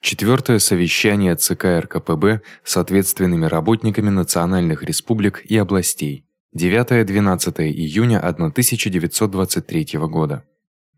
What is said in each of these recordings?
Четвёртое совещание ЦК РКПБ с ответственными работниками национальных республик и областей. 9-12 июня 1923 года.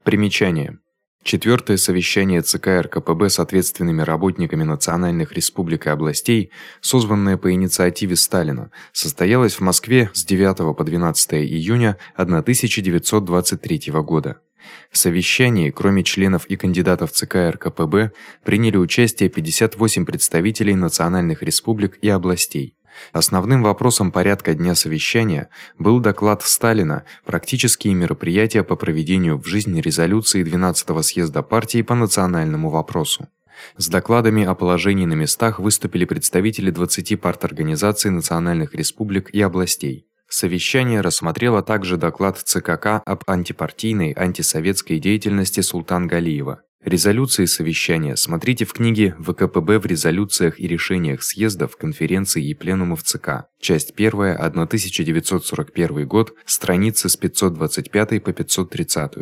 Примечание: Четвёртое совещание ЦК РКПБ с ответственными работниками национальных республик и областей, созванное по инициативе Сталина, состоялось в Москве с 9 по 12 июня 1923 года. В совещании, кроме членов и кандидатов ЦК РКПБ, приняли участие 58 представителей национальных республик и областей. Основным вопросом порядка дня совещания был доклад Сталина Практические мероприятия по проведению в жизнь резолюции 12-го съезда партии по национальному вопросу. С докладами о положении на местах выступили представители 20 парторганизаций национальных республик и областей. Совещание рассмотрело также доклад ЦКК об антипартийной антисоветской деятельности Султан Галиева. Резолюции совещания смотрите в книге ВКПБ в резолюциях и решениях съездов, конференций и пленумов ЦК. Часть 1, 1941 год, страницы с 525 по 530.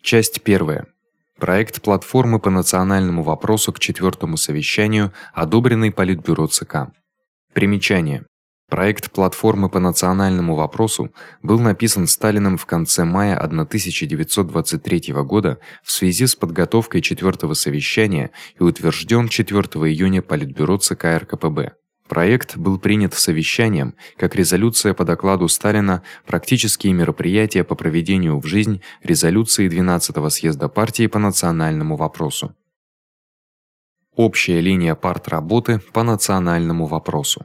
Часть 1. Проект платформы по национальному вопросу к четвёртому совещанию, одобренный Политбюро ЦК. Примечание: Проект платформы по национальному вопросу был написан Сталиным в конце мая 1923 года в связи с подготовкой четвёртого совещания и утверждён 4 июня Политбюро ЦК РКПБ. Проект был принят совещанием как резолюция по докладу Сталина Практические мероприятия по проведению в жизнь резолюции 12-го съезда партии по национальному вопросу. Общая линия партработы по национальному вопросу.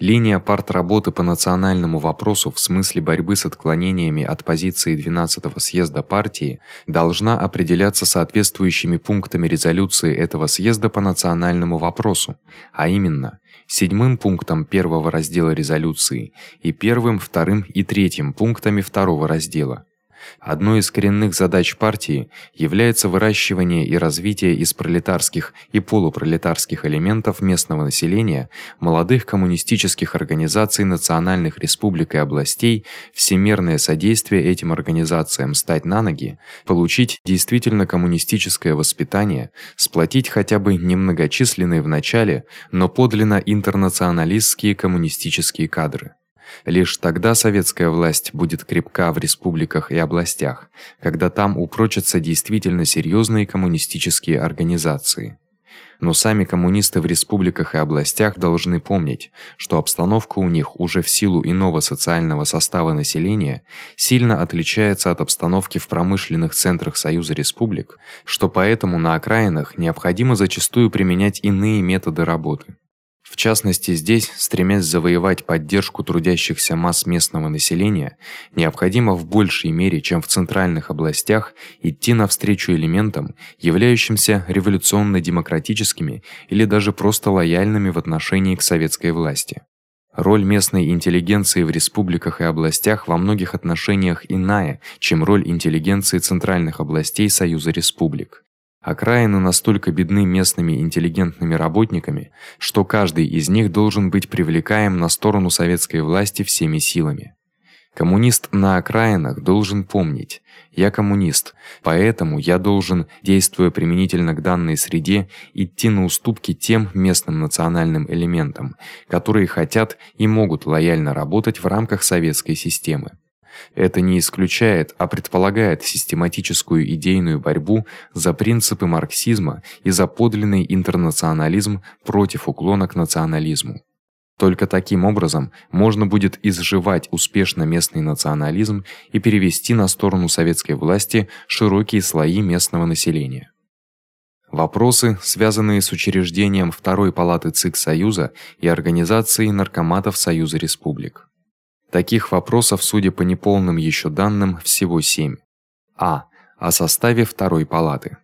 Линия партработы по национальному вопросу в смысле борьбы с отклонениями от позиции 12-го съезда партии должна определяться соответствующими пунктами резолюции этого съезда по национальному вопросу, а именно седьмым пунктом первого раздела резолюции и первым, вторым и третьим пунктами второго раздела. Одной из коренных задач партии является выращивание и развитие из пролетарских и полупролетарских элементов местного населения молодых коммунистических организаций национальных республик и областей, всемерное содействие этим организациям стать на ноги, получить действительно коммунистическое воспитание, сплотить хотя бы немногочисленные в начале, но подлинно интернационалистские коммунистические кадры. Лишь тогда советская власть будет крепка в республиках и областях, когда там упрочатся действительно серьёзные коммунистические организации. Но сами коммунисты в республиках и областях должны помнить, что обстановка у них уже в силу иного социального состава населения сильно отличается от обстановки в промышленных центрах Союза республик, что поэтому на окраинах необходимо зачастую применять иные методы работы. В частности, здесь, стремясь завоевать поддержку трудящихся масс местного населения, необходимо в большей мере, чем в центральных областях, идти навстречу элементам, являющимся революционно-демократическими или даже просто лояльными в отношении к советской власти. Роль местной интеллигенции в республиках и областях во многих отношениях иная, чем роль интеллигенции центральных областей Союза республик. Окраины настолько бедны местными интеллигентными работниками, что каждый из них должен быть привлекаем на сторону советской власти всеми силами. Коммунист на окраинах должен помнить: я коммунист, поэтому я должен, действуя применительно к данной среде, идти на уступки тем местным национальным элементам, которые хотят и могут лояльно работать в рамках советской системы. Это не исключает, а предполагает систематическую идейную борьбу за принципы марксизма и за подлинный интернационализм против уклона к национализму. Только таким образом можно будет изживать успешно местный национализм и перевести на сторону советской власти широкие слои местного населения. Вопросы, связанные с учреждением второй палаты ЦИК Союза и организацией наркоматов Союза республик. Таких вопросов, судя по неполным ещё данным, всего 7. А. О составе второй палаты.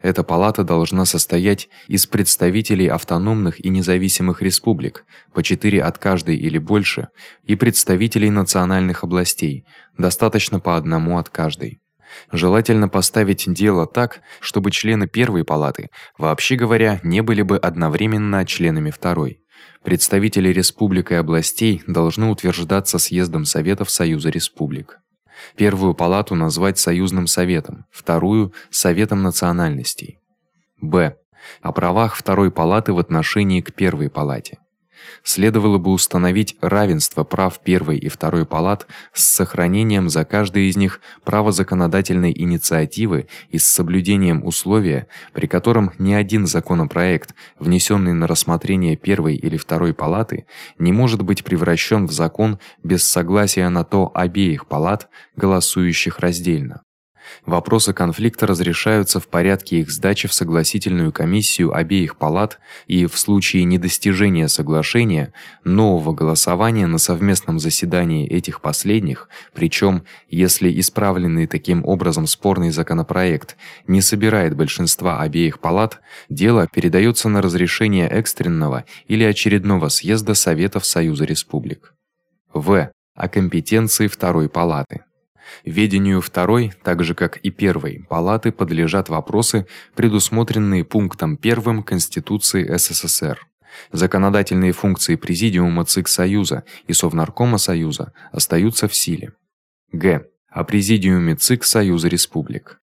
Эта палата должна состоять из представителей автономных и независимых республик, по 4 от каждой или больше, и представителей национальных областей, достаточно по одному от каждой. Желательно поставить дело так, чтобы члены первой палаты, вообще говоря, не были бы одновременно членами второй. Представители республик и областей должны утверждаться съездом советов Союза республик. Первую палату назвать союзным советом, вторую советом национальностей. Б. О правах второй палаты в отношении к первой палате следовало бы установить равенство прав первой и второй палат с сохранением за каждой из них права законодательной инициативы и с соблюдением условия, при котором ни один законопроект, внесенный на рассмотрение первой или второй палаты, не может быть превращен в закон без согласия на то обеих палат, голосующих раздельно. Вопросы конфликта разрешаются в порядке их сдачи в согласительную комиссию обеих палат и в случае недостижения соглашения нового голосования на совместном заседании этих последних, причём если исправленный таким образом спорный законопроект не собирает большинства обеих палат, дело передаётся на разрешение экстренного или очередного съезда Советов Союза Республик. В. О компетенции второй палаты. Ведению второй, так же как и первой палаты подлежат вопросы, предусмотренные пунктом 1 Конституции СССР. Законодательные функции президиума ЦИК Союза и Совнаркома Союза остаются в силе. Г. О президиуме ЦИК Союза Республик.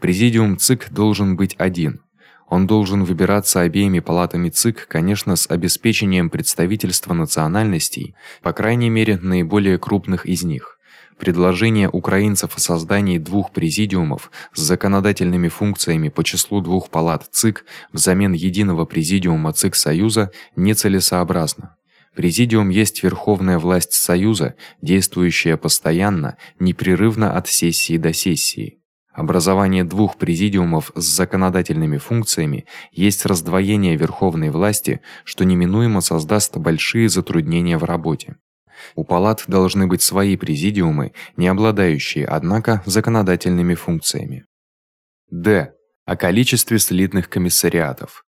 Президиум ЦИК должен быть один. Он должен выбираться обеими палатами ЦИК, конечно, с обеспечением представительства национальностей, по крайней мере, наиболее крупных из них. Предложение украинцев о создании двух президиумов с законодательными функциями по числу двух палат ЦИК взамен единого президиума ЦИК Союза нецелесообразно. Президиум есть верховная власть Союза, действующая постоянно, непрерывно от сессии до сессии. Образование двух президиумов с законодательными функциями есть раздвоение верховной власти, что неминуемо создаст большие затруднения в работе. У палат должны быть свои президиумы, не обладающие, однако, законодательными функциями. Д. О количестве слитных комиссариатов.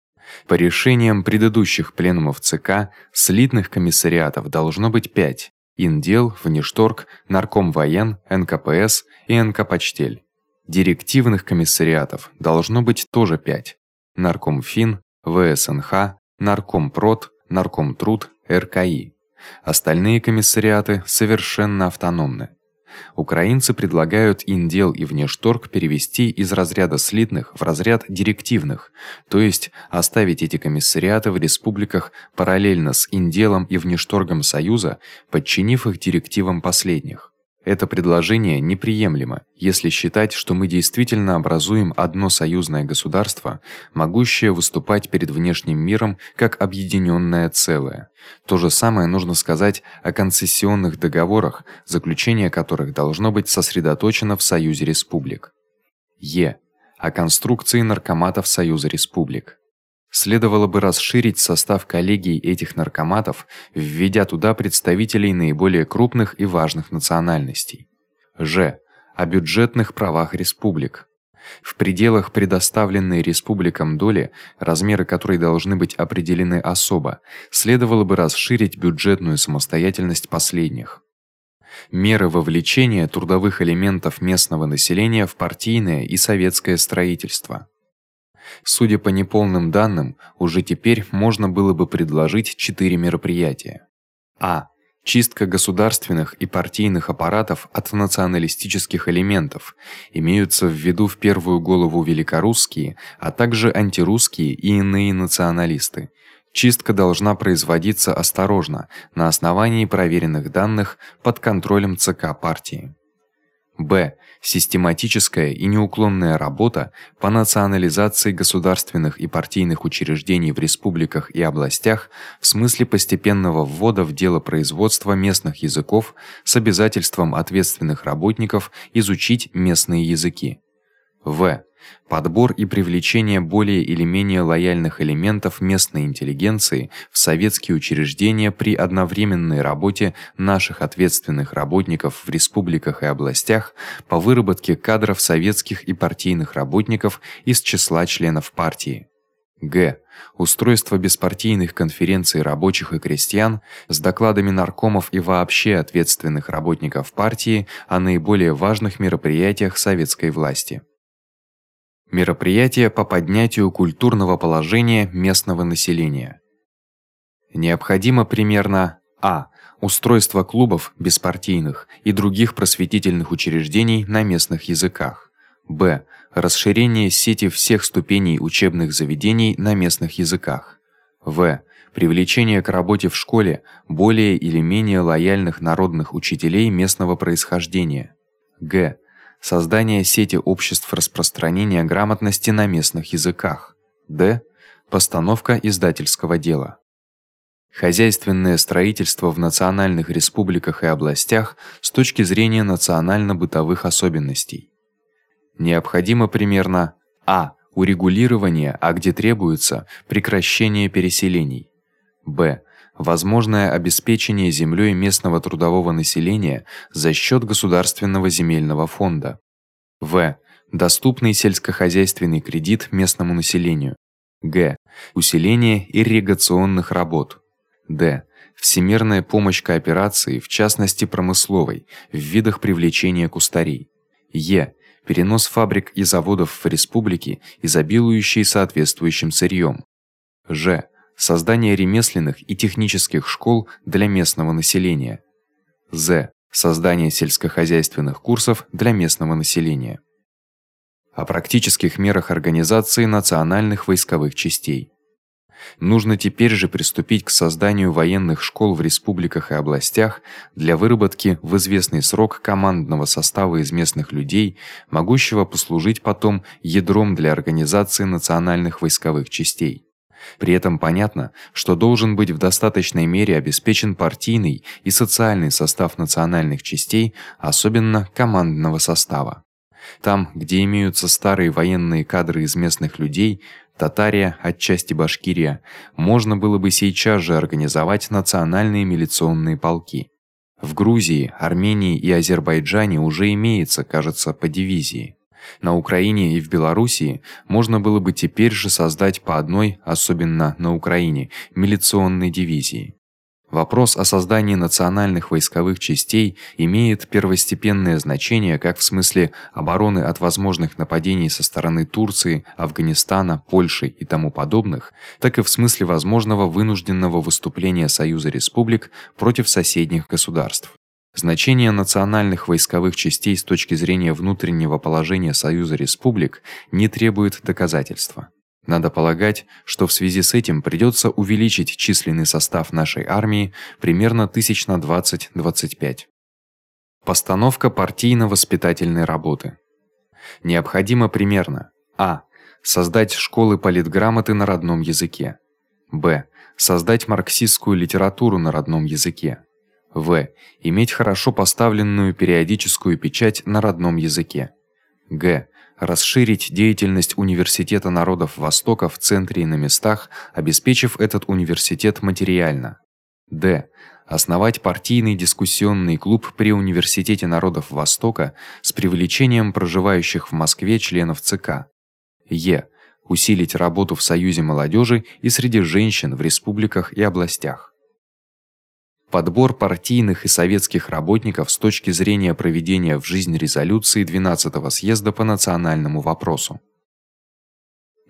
По решениям предыдущих пленумов ЦК слитных комиссариатов должно быть 5: Индел, Внешторг, Нарком воен, НКПС и НКПочтель. Директивных комиссариатов должно быть тоже 5: Наркомфин, ВСНХ, Наркомпрод, Наркомтруд, РКИ. Остальные комиссариаты совершенно автономны. Украинцы предлагают Индел и Внешторг перевести из разряда слитных в разряд директивных, то есть оставить эти комиссариаты в республиках параллельно с Инделом и Внешторгом Союза, подчинив их директивам последних. Это предложение неприемлемо, если считать, что мы действительно образуем одно союзное государство, могущее выступать перед внешним миром как объединённое целое. То же самое нужно сказать о концессионных договорах, заключение которых должно быть сосредоточено в Союзе республик. Е. О конструкции наркоматов Союза республик. Следовало бы расширить состав коллегий этих наркоматов, введя туда представителей наиболее крупных и важных национальностей. Ж. О бюджетных правах республик. В пределах предоставленной республикам доли, размеры которой должны быть определены особо, следовало бы расширить бюджетную самостоятельность последних. Меры вовлечения трудовых элементов местного населения в партийное и советское строительство. Судя по неполным данным, уже теперь можно было бы предложить четыре мероприятия. А. Чистка государственных и партийных аппаратов от националистических элементов. Имеются в виду в первую голову великорусские, а также антирусские и иные националисты. Чистка должна производиться осторожно, на основании проверенных данных, под контролем ЦК партии. Б. Систематическая и неуклонная работа по национализации государственных и партийных учреждений в республиках и областях в смысле постепенного ввода в дело производства местных языков с обязательством ответственных работников изучить местные языки. В. Подбор и привлечение более или менее лояльных элементов местной интеллигенции в советские учреждения при одновременной работе наших ответственных работников в республиках и областях по выработке кадров советских и партийных работников из числа членов партии. Г. Устройство беспартийных конференций рабочих и крестьян с докладами наркомов и вообще ответственных работников партии о наиболее важных мероприятиях советской власти. Мероприятия по поднятию культурного положения местного населения. Необходимо примерно а устройство клубов беспартийных и других просветительных учреждений на местных языках. Б. Расширение сети всех ступеней учебных заведений на местных языках. В. Привлечение к работе в школе более или менее лояльных народных учителей местного происхождения. Г. Создание сети обществ распространения грамотности на местных языках. Д. Постановка издательского дела. Хозяйственное строительство в национальных республиках и областях с точки зрения национально-бытовых особенностей. Необходимо примерно а урегулирование, а где требуется прекращение переселений. Б. Возможное обеспечение землёй местного трудового населения за счёт государственного земельного фонда. В. Доступный сельскохозяйственный кредит местному населению. Г. Усиление ирригационных работ. Д. Всемирная помощь кооперации, в частности промысловой, в видах привлечения кустарей. Е. Перенос фабрик и заводов в республики, изобилующие соответствующим сырьём. Ж создание ремесленных и технических школ для местного населения. З. Создание сельскохозяйственных курсов для местного населения. О практических мерах организации национальных войсковых частей. Нужно теперь же приступить к созданию военных школ в республиках и областях для выработки в известный срок командного состава из местных людей, могущего послужить потом ядром для организации национальных войсковых частей. При этом понятно, что должен быть в достаточной мере обеспечен партийный и социальный состав национальных частей, особенно командного состава. Там, где имеются старые военные кадры из местных людей, Татария, отчасти Башкирия, можно было бы сейчас же организовать национальные милиционные полки. В Грузии, Армении и Азербайджане уже имеется, кажется, по дивизии. На Украине и в Белоруссии можно было бы теперь же создать по одной, особенно на Украине, милиционной дивизии. Вопрос о создании национальных войсковых частей имеет первостепенное значение как в смысле обороны от возможных нападений со стороны Турции, Афганистана, Польши и тому подобных, так и в смысле возможного вынужденного выступления Союза республик против соседних государств. Значение национальных войсковых частей с точки зрения внутреннего положения Союза республик не требует доказательства. Надо полагать, что в связи с этим придётся увеличить численный состав нашей армии примерно тысяч на 20-25. Постановка партийно-воспитательной работы. Необходимо примерно: а. создать школы политграмоты на родном языке. б. создать марксистскую литературу на родном языке. В. Иметь хорошо поставленную периодическую печать на родном языке. Г. Расширить деятельность университета народов Востока в центре и на местах, обеспечив этот университет материально. Д. Основать партийный дискуссионный клуб при университете народов Востока с привлечением проживающих в Москве членов ЦК. Е. Усилить работу в союзе молодежи и среди женщин в республиках и областях. Подбор партийных и советских работников с точки зрения проведения в жизнь резолюции 12-го съезда по национальному вопросу.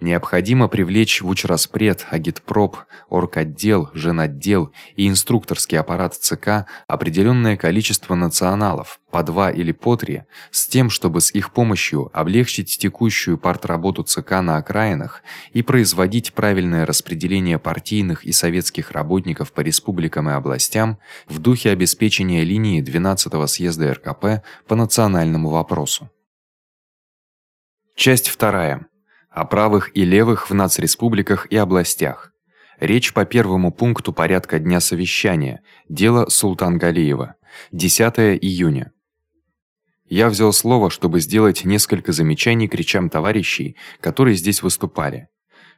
Необходимо привлечь в учраспред, агитпроп, орготдел, женотдел и инструкторский аппарат ЦК определённое количество националов, по два или по три, с тем, чтобы с их помощью облегчить текущую партработу ЦК на окраинах и производить правильное распределение партийных и советских работников по республикам и областям в духе обеспечения линии 12-го съезда РКП по национальному вопросу. Часть вторая о правых и левых в нацреспубликах и областях. Речь по первому пункту порядка дня совещания. Дело Султан-Галиева. 10 июня. Я взял слово, чтобы сделать несколько замечаний к речам товарищей, которые здесь выступали.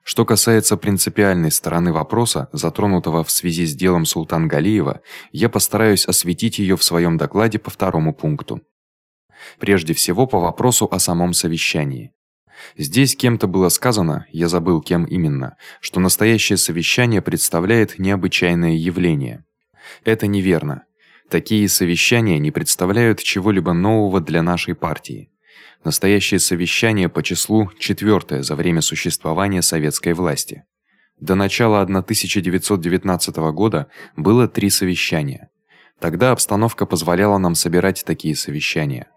Что касается принципиальной стороны вопроса, затронутого в связи с делом Султан-Галиева, я постараюсь осветить её в своём докладе по второму пункту. Прежде всего по вопросу о самом совещании. Здесь кем-то было сказано, я забыл кем именно, что настоящее совещание представляет необычайное явление. Это неверно. Такие совещания не представляют чего-либо нового для нашей партии. Настоящее совещание по числу четвёртое за время существования советской власти. До начала 1919 года было три совещания. Тогда обстановка позволяла нам собирать такие совещания.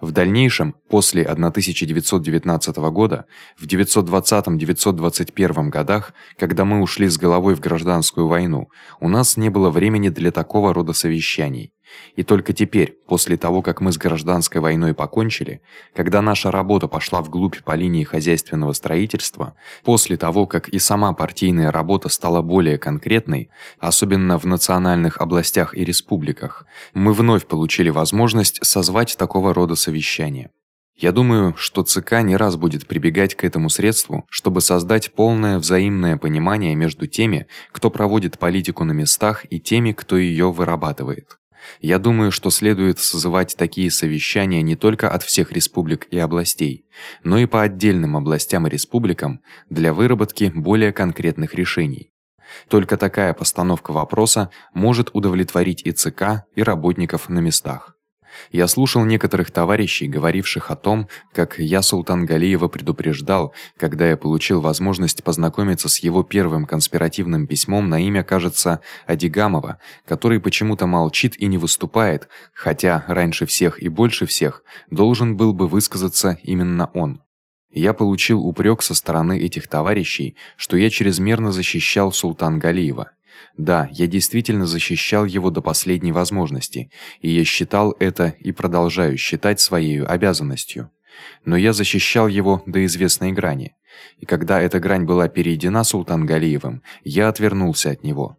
В дальнейшем, после 1919 года, в 920-921 годах, когда мы ушли с головой в гражданскую войну, у нас не было времени для такого рода совещаний. И только теперь, после того, как мы с гражданской войной покончили, когда наша работа пошла вглубь по линии хозяйственного строительства, после того, как и сама партийная работа стала более конкретной, особенно в национальных областях и республиках, мы вновь получили возможность созвать такого рода совещания. Я думаю, что ЦК не раз будет прибегать к этому средству, чтобы создать полное взаимное понимание между теми, кто проводит политику на местах, и теми, кто её вырабатывает. Я думаю, что следует созывать такие совещания не только от всех республик и областей, но и по отдельным областям и республикам для выработки более конкретных решений. Только такая постановка вопроса может удовлетворить и ЦК, и работников на местах. Я слушал некоторых товарищей, говоривших о том, как я Султан Галиева предупреждал, когда я получил возможность познакомиться с его первым конспиративным письмом на имя, кажется, Адигамова, который почему-то молчит и не выступает, хотя раньше всех и больше всех должен был бы высказаться именно он. Я получил упрёк со стороны этих товарищей, что я чрезмерно защищал Султан Галиева. Да, я действительно защищал его до последней возможности, и я считал это и продолжаю считать своей обязанностью. Но я защищал его до известной грани. И когда эта грань была перейдена Султан Галиевым, я отвернулся от него.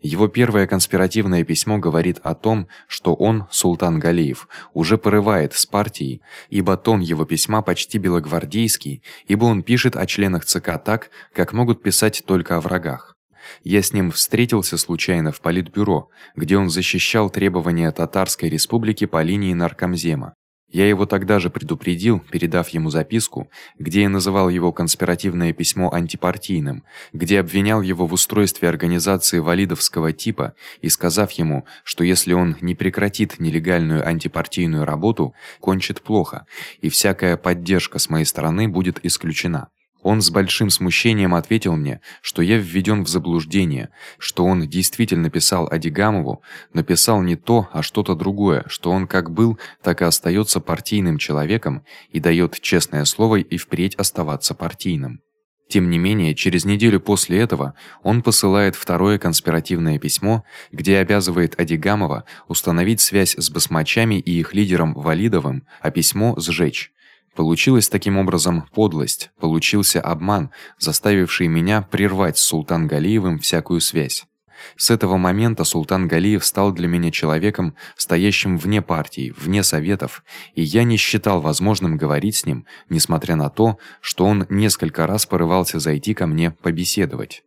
Его первое конспиративное письмо говорит о том, что он, Султан Галиев, уже порывает с партией, ибо тон его письма почти белогвардейский, ибо он пишет о членах ЦК так, как могут писать только о врагах. Я с ним встретился случайно в политбюро, где он защищал требования татарской республики по линии наркомзема. Я его тогда же предупредил, передав ему записку, где я называл его конспиративное письмо антипартийным, где обвинял его в устройстве организации валидовского типа и сказав ему, что если он не прекратит нелегальную антипартийную работу, кончит плохо, и всякая поддержка с моей стороны будет исключена. Он с большим смущением ответил мне, что я введён в заблуждение, что он действительно писал Адигамову, но писал не то, а что-то другое, что он как был, так и остаётся партийным человеком и даёт честное слово и впредь оставаться партийным. Тем не менее, через неделю после этого он посылает второе конспиративное письмо, где обязывает Адигамова установить связь с басмачами и их лидером Валидовым, а письмо сжечь. Получилась таким образом подлость, получился обман, заставивший меня прервать с Султан Галиевым всякую связь. С этого момента Султан Галиев стал для меня человеком, стоящим вне партии, вне советов, и я не считал возможным говорить с ним, несмотря на то, что он несколько раз порывался зайти ко мне побеседовать.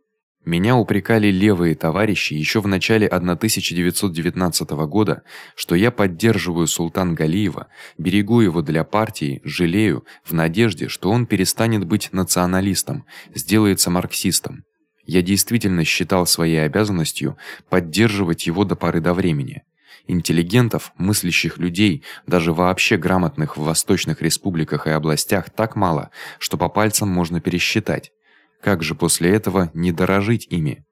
Меня упрекали левые товарищи ещё в начале 1919 года, что я поддерживаю Султан Галиева, берегу его для партии, жалею в надежде, что он перестанет быть националистом, сделается марксистом. Я действительно считал своей обязанностью поддерживать его до поры до времени. Интеллигентов, мыслящих людей, даже вообще грамотных в восточных республиках и областях так мало, что по пальцам можно пересчитать. Как же после этого не дорожить ими?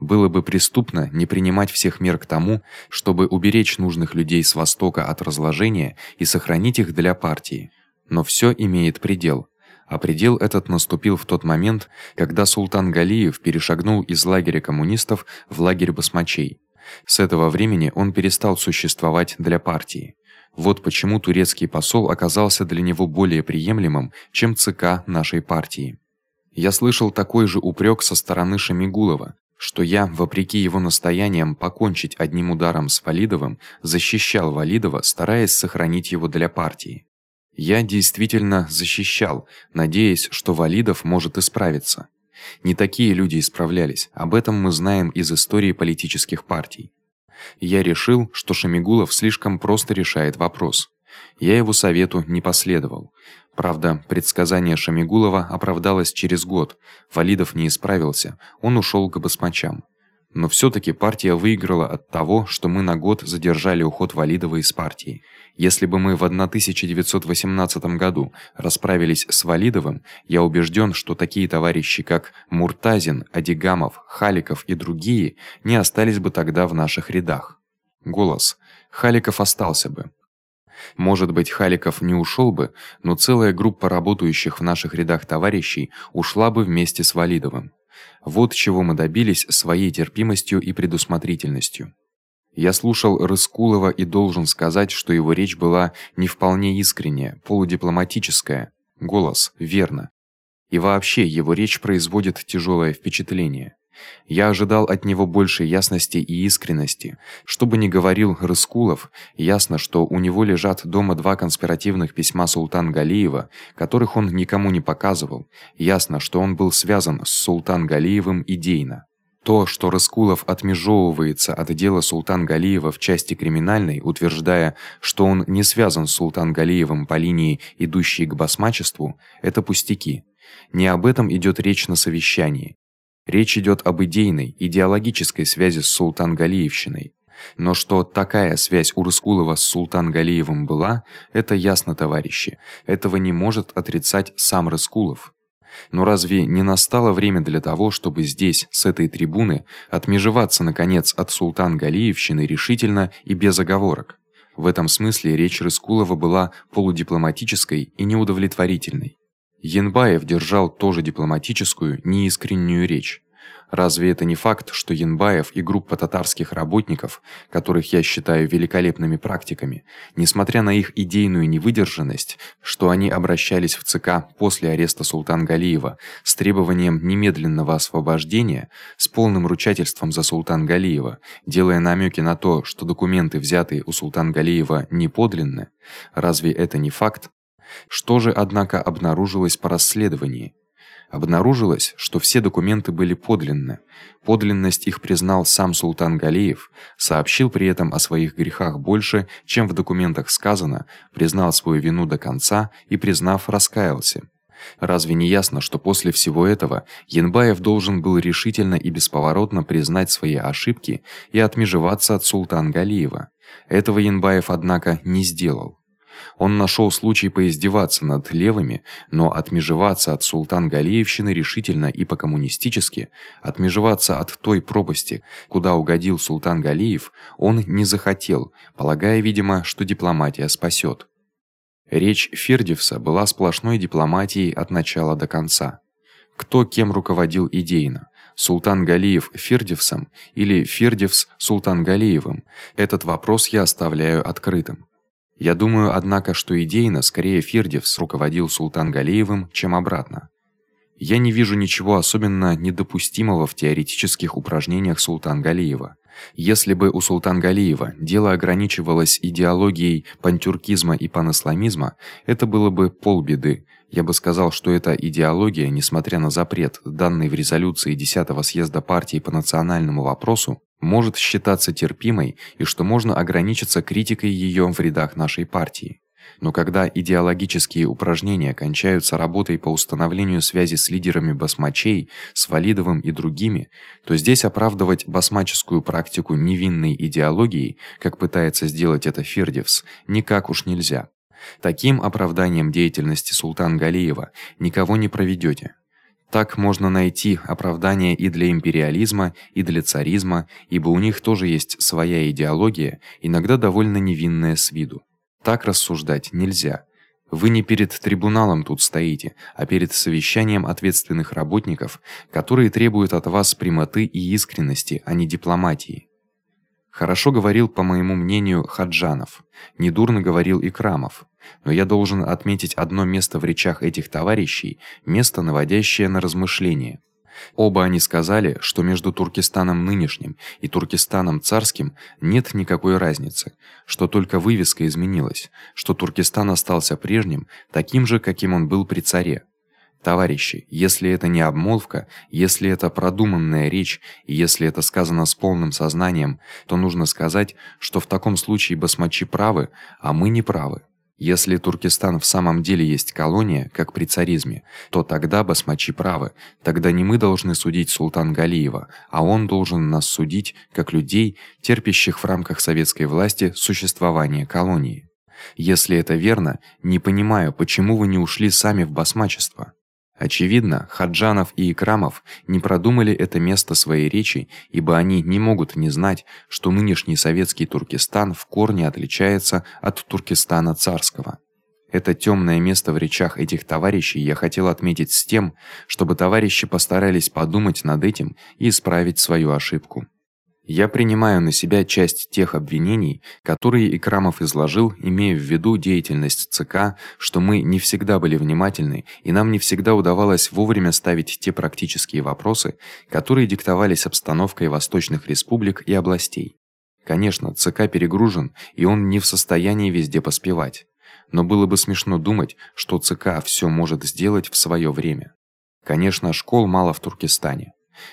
Было бы преступно не принимать всех мер к тому, чтобы уберечь нужных людей с востока от разложения и сохранить их для партии. Но всё имеет предел. А предел этот наступил в тот момент, когда султан Галиев перешагнул из лагеря коммунистов в лагерь басмачей. С этого времени он перестал существовать для партии. Вот почему турецкий посол оказался для него более приемлемым, чем ЦК нашей партии. Я слышал такой же упрек со стороны Шамигулова, что я, вопреки его настояниям покончить одним ударом с Валидовым, защищал Валидова, стараясь сохранить его для партии. Я действительно защищал, надеясь, что Валидов может исправиться. Не такие люди исправлялись. Об этом мы знаем из истории политических партий. Я решил, что Шамигулов слишком просто решает вопрос. Я его совету не последовал. Правда, предсказание Шамигулова оправдалось через год. Валидов не исправился. Он ушёл к басмачам. Но всё-таки партия выиграла от того, что мы на год задержали уход Валидова из партии. Если бы мы в 1918 году расправились с Валидовым, я убеждён, что такие товарищи, как Муртазин, Адигамов, Халиков и другие, не остались бы тогда в наших рядах. Голос. Халиков остался бы. Может быть, Халиков не ушёл бы, но целая группа работающих в наших рядах товарищей ушла бы вместе с Валидовым. Вот чего мы добились своей терпимостью и предусмотрительностью. Я слушал Рыскулова и должен сказать, что его речь была не вполне искренняя, полудипломатическая. Голос верно. И вообще его речь производит тяжёлое впечатление. Я ожидал от него большей ясности и искренности. Что бы ни говорил Рыскулов, ясно, что у него лежат дома два конспиративных письма Султан Галиева, которых он никому не показывал. Ясно, что он был связан с Султан Галиевым идейно. То, что Рыскулов отмежевывается от дела Султан Галиева в части криминальной, утверждая, что он не связан с Султан Галиевым по линии, идущей к басмачеству, это пустяки. Не об этом идёт речь на совещании. Речь идёт об идейной, идеологической связи с Султан Галиевщиной. Но что такая связь у Рыскулова с Султан Галиевым была, это ясно, товарищи. Этого не может отрицать сам Рыскулов. Но разве не настало время для того, чтобы здесь, с этой трибуны, отмежеваться наконец от Султан Галиевщины решительно и без оговорок? В этом смысле речь Рыскулова была полудипломатической и неудовлетворительной. Янбаев держал тоже дипломатическую, неискреннюю речь. Разве это не факт, что Янбаев и группа татарских работников, которых я считаю великолепными практиками, несмотря на их идейную невыдержанность, что они обращались в ЦК после ареста Султан Галиева с требованием немедленного освобождения, с полным ручательством за Султан Галиева, делая намёки на то, что документы, взятые у Султан Галиева, не подлинны, разве это не факт? Что же однако обнаружилось по расследованию? Обнаружилось, что все документы были подлинны. Подлинность их признал сам султан Галиев, сообщил при этом о своих грехах больше, чем в документах сказано, признал свою вину до конца и признав, раскаялся. Разве не ясно, что после всего этого Янбаев должен был решительно и бесповоротно признать свои ошибки и отмежеваться от султан Галиева? Этого Янбаев однако не сделал. Он нашёл случай поиздеваться над левыми, но отмежеваться от султан Галиевщины решительно и по-коммунистически, отмежеваться от той пропасти, куда угодил султан Галиев, он не захотел, полагая, видимо, что дипломатия спасёт. Речь Фердевса была сплошной дипломатией от начала до конца. Кто кем руководил идейно? Султан Галиев Фердевсом или Фердевс Султан Галиевым? Этот вопрос я оставляю открытым. Я думаю, однако, что идейно скорее Фердевс руководил Султан Галиевым, чем обратно. Я не вижу ничего особенно недопустимого в теоретических упражнениях Султан Галиева. Если бы у Султан Галиева дело ограничивалось идеологией пантюркизма и панисламизма, это было бы полбеды. Я бы сказал, что эта идеология, несмотря на запрет, данный в резолюции 10-го съезда партии по национальному вопросу, может считаться терпимой и что можно ограничиться критикой её в рядах нашей партии. Но когда идеологические упражнения кончаются работой по установлению связи с лидерами басмачей, с Валидовым и другими, то здесь оправдывать басмаческую практику невинной идеологией, как пытается сделать это Фердевс, никак уж нельзя. Таким оправданием деятельности Султан Галиева никого не проведёте. Так можно найти оправдание и для империализма, и для царизма, ибо у них тоже есть своя идеология, иногда довольно невинная с виду. Так рассуждать нельзя. Вы не перед трибуналом тут стоите, а перед совещанием ответственных работников, которые требуют от вас прямоты и искренности, а не дипломатии. Хорошо говорил, по моему мнению, Хаджанов. Недурно говорил и Крамов. Но я должен отметить одно место в речах этих товарищей, место наводящее на размышления. Оба они сказали, что между Туркестаном нынешним и Туркестаном царским нет никакой разницы, что только вывеска изменилась, что Туркестан остался прежним, таким же, каким он был при царе. Товарищи, если это не обмолвка, если это продуманная речь, и если это сказано с полным сознанием, то нужно сказать, что в таком случае басмачи правы, а мы не правы. Если Туркестан в самом деле есть колония, как при царизме, то тогда басмачи правы. Тогда не мы должны судить султан Галиева, а он должен нас судить как людей, терпящих в рамках советской власти существование колонии. Если это верно, не понимаю, почему вы не ушли сами в басмачество. Очевидно, Хаджанов и Икрамов не продумали это место своей речи, ибо они не могут не знать, что нынешний советский Туркестан в корне отличается от Туркестана царского. Это тёмное место в речах этих товарищей я хотел отметить с тем, чтобы товарищи постарались подумать над этим и исправить свою ошибку. Я принимаю на себя часть тех обвинений, которые Икрамов изложил, имея в виду деятельность ЦК, что мы не всегда были внимательны, и нам не всегда удавалось вовремя ставить те практические вопросы, которые диктовались обстановкой восточных республик и областей. Конечно, ЦК перегружен, и он не в состоянии везде поспевать. Но было бы смешно думать, что ЦК всё может сделать в своё время. Конечно, школ мало в Туркестане.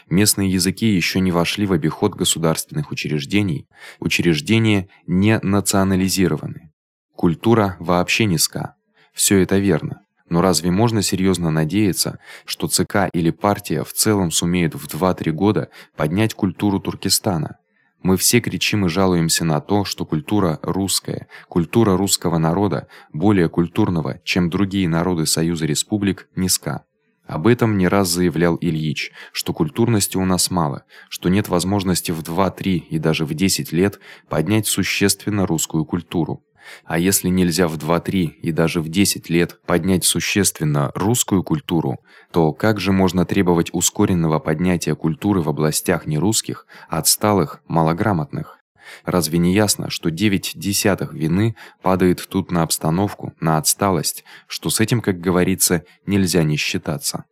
Местные языки ещё не вошли в обиход государственных учреждений. Учреждения не национализированы. Культура вообще низка. Всё это верно. Но разве можно серьёзно надеяться, что ЦК или партия в целом сумеет в 2-3 года поднять культуру Туркестана? Мы все кричим и жалуемся на то, что культура русская, культура русского народа, более культурного, чем другие народы Союза республик, низка. Об этом не раз заявлял Ильич, что культурности у нас мало, что нет возможности в 2-3 и даже в 10 лет поднять существенно русскую культуру. А если нельзя в 2-3 и даже в 10 лет поднять существенно русскую культуру, то как же можно требовать ускоренного поднятия культуры в областях нерусских, отсталых, малограмотных? Разве не ясно, что 9 десятых вины падает тут на обстановку, на отсталость, что с этим, как говорится, нельзя не считаться?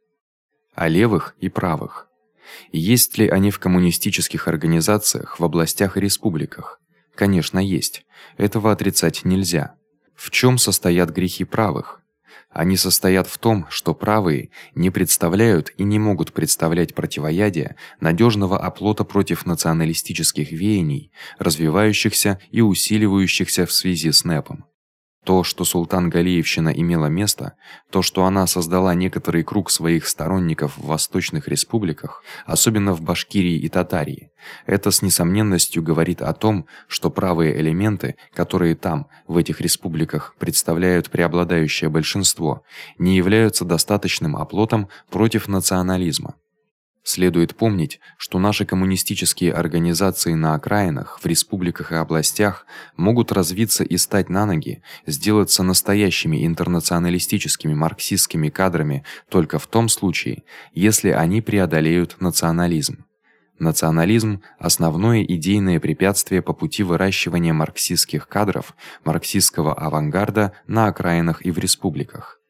А левых и правых. Есть ли они в коммунистических организациях, в областях и республиках? Конечно, есть. Этого отрицать нельзя. В чём состоят грехи правых? Они состоят в том, что правые не представляют и не могут представлять противоядия, надёжного оплота против националистических веяний, развивающихся и усиливающихся в связи с НЭПом. То, что султан Галиевщина имела место, то, что она создала некоторый круг своих сторонников в восточных республиках, особенно в Башкирии и Татарии, это с несомненностью говорит о том, что правые элементы, которые там, в этих республиках, представляют преобладающее большинство, не являются достаточным оплотом против национализма. Следует помнить, что наши коммунистические организации на окраинах, в республиках и областях могут развиться и стать на ноги, сделаться настоящими интернационалистическими марксистскими кадрами только в том случае, если они преодолеют национализм. Национализм основное идейное препятствие по пути выращивания марксистских кадров, марксистского авангарда на окраинах и в республиках.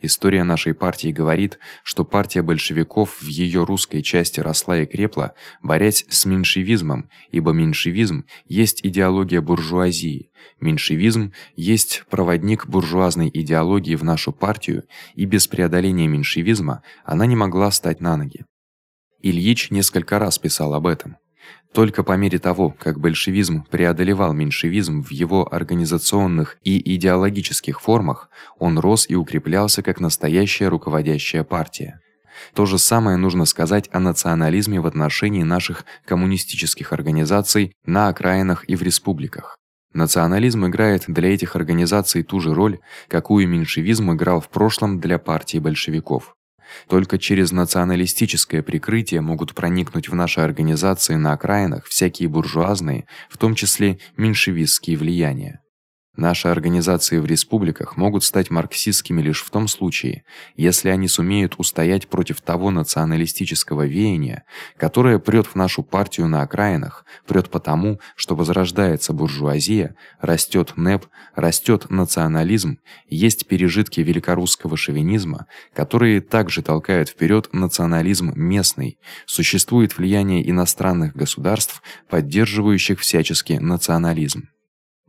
История нашей партии говорит, что партия большевиков в её русской части росла и крепла, борясь с меньшевизмом, ибо меньшевизм есть идеология буржуазии. Меньшевизм есть проводник буржуазной идеологии в нашу партию, и без преодоления меньшевизма она не могла стать на ноги. Ильич несколько раз писал об этом. Только по мере того, как большевизм преодолевал меньшевизм в его организационных и идеологических формах, он рос и укреплялся как настоящая руководящая партия. То же самое нужно сказать о национализме в отношении наших коммунистических организаций на окраинах и в республиках. Национализм играет для этих организаций ту же роль, какую меньшевизм играл в прошлом для партии большевиков. Только через националистическое прикрытие могут проникнуть в наши организации на окраинах всякие буржуазные, в том числе меньшевистские влияния. Наши организации в республиках могут стать марксистскими лишь в том случае, если они сумеют устоять против того националистического веяния, которое прёт в нашу партию на окраинах, прёт потому, что возрождается буржуазия, растёт НЭП, растёт национализм, есть пережитки великорусского шовинизма, которые также толкают вперёд национализм местный. Существует влияние иностранных государств, поддерживающих всячески национализм.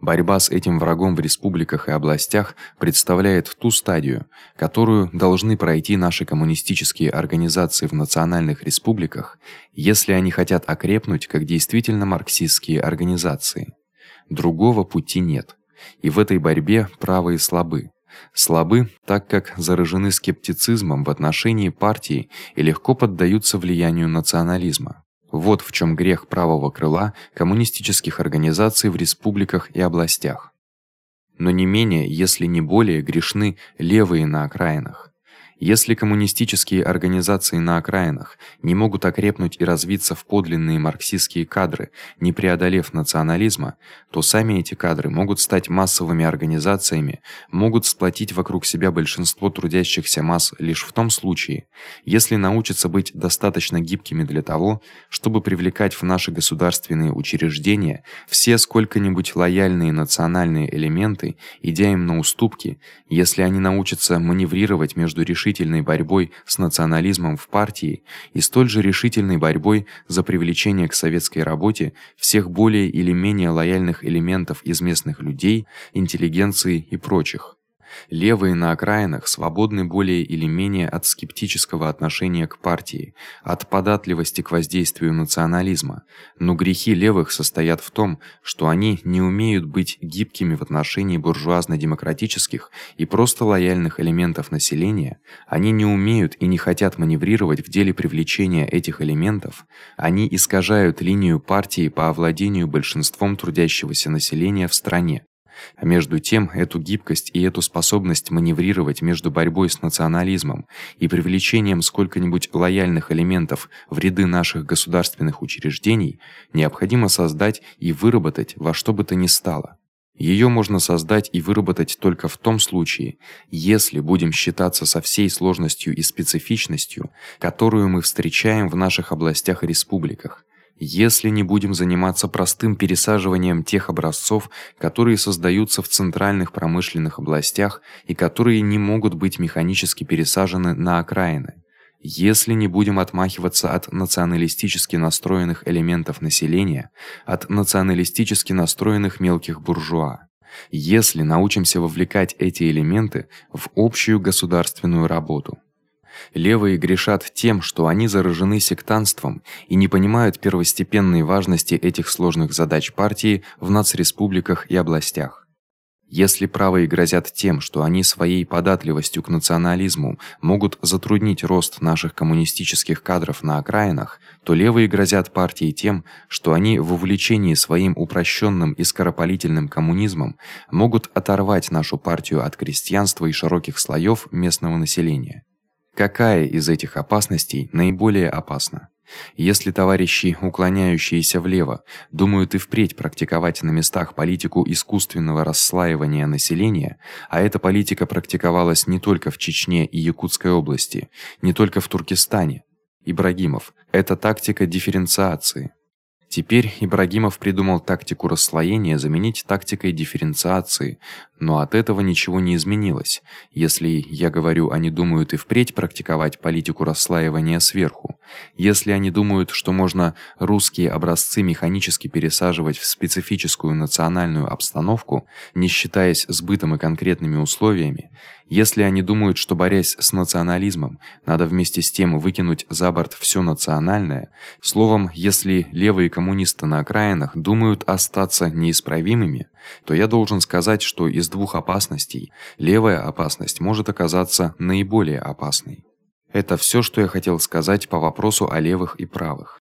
Борьба с этим врагом в республиках и областях представляет ту стадию, которую должны пройти наши коммунистические организации в национальных республиках, если они хотят окрепнуть как действительно марксистские организации. Другого пути нет. И в этой борьбе правые слабы. Слабы, так как заражены скептицизмом в отношении партии и легко поддаются влиянию национализма. Вот в чём грех правого крыла коммунистических организаций в республиках и областях. Но не менее, если не более грешны левые на окраинах. Если коммунистические организации на окраинах не могут окрепнуть и развиться в подлинные марксистские кадры, не преодолев национализма, то сами эти кадры могут стать массовыми организациями, могут сплотить вокруг себя большинство трудящихся масс лишь в том случае, если научатся быть достаточно гибкими для того, чтобы привлекать в наши государственные учреждения все сколько-нибудь лояльные национальные элементы, идя им на уступки, если они научатся маневрировать между решительными решительной борьбой с национализмом в партии и столь же решительной борьбой за привлечение к советской работе всех более или менее лояльных элементов из местных людей, интеллигенции и прочих. Левые на окраинах свободны более или менее от скептического отношения к партии, от податливости к воздействию национализма. Но грехи левых состоят в том, что они не умеют быть гибкими в отношении буржуазно-демократических и просто лояльных элементов населения. Они не умеют и не хотят маневрировать в деле привлечения этих элементов. Они искажают линию партии по овладению большинством трудящегося населения в стране. А между тем, эту гибкость и эту способность маневрировать между борьбой с национализмом и привлечением сколько-нибудь лояльных элементов в ряды наших государственных учреждений необходимо создать и выработать во что бы то ни стало. Её можно создать и выработать только в том случае, если будем считаться со всей сложностью и специфичностью, которую мы встречаем в наших областях и республиках, если не будем заниматься простым пересаживанием тех образцов, которые создаются в центральных промышленных областях и которые не могут быть механически пересажены на окраины. Если не будем отмахиваться от националистически настроенных элементов населения, от националистически настроенных мелких буржуа. Если научимся вовлекать эти элементы в общую государственную работу. Левые грешат тем, что они заражены сектантством и не понимают первостепенной важности этих сложных задач партии в нацреспубликах и областях. Если правые грозят тем, что они своей податливостью к национализму могут затруднить рост наших коммунистических кадров на окраинах, то левые грозят партии тем, что они в увлечении своим упрощенным и скоропалительным коммунизмом могут оторвать нашу партию от крестьянства и широких слоёв местного населения. Какая из этих опасностей наиболее опасна? Если товарищи, уклоняющиеся влево, думают и впредь практиковать на местах политику искусственного расслаивания населения, а эта политика практиковалась не только в Чечне и Якутской области, не только в Туркестане, Ибрагимов это тактика дифференциации. Теперь Ибрагимов придумал тактику расслоения заменить тактикой дифференциации, но от этого ничего не изменилось. Если я говорю, они думают и впредь практиковать политику расслаивания сверху, если они думают, что можно русские образцы механически пересаживать в специфическую национальную обстановку, не считаясь сбытом и конкретными условиями, если они думают, что борясь с национализмом, надо вместе с тем выкинуть за борт всё национальное, словом, если левые коммунисты на окраинах думают остаться неисправимыми, то я должен сказать, что из двух опасностей левая опасность может оказаться наиболее опасной. Это всё, что я хотел сказать по вопросу о левых и правых.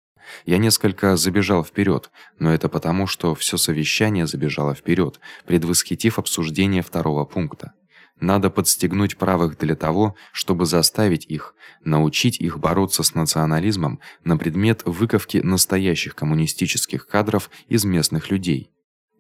Я несколько забежал вперёд, но это потому, что всё совещание забежало вперёд, предвосхитив обсуждение второго пункта. Надо подстегнуть правых для того, чтобы заставить их, научить их бороться с национализмом на предмет выковки настоящих коммунистических кадров из местных людей.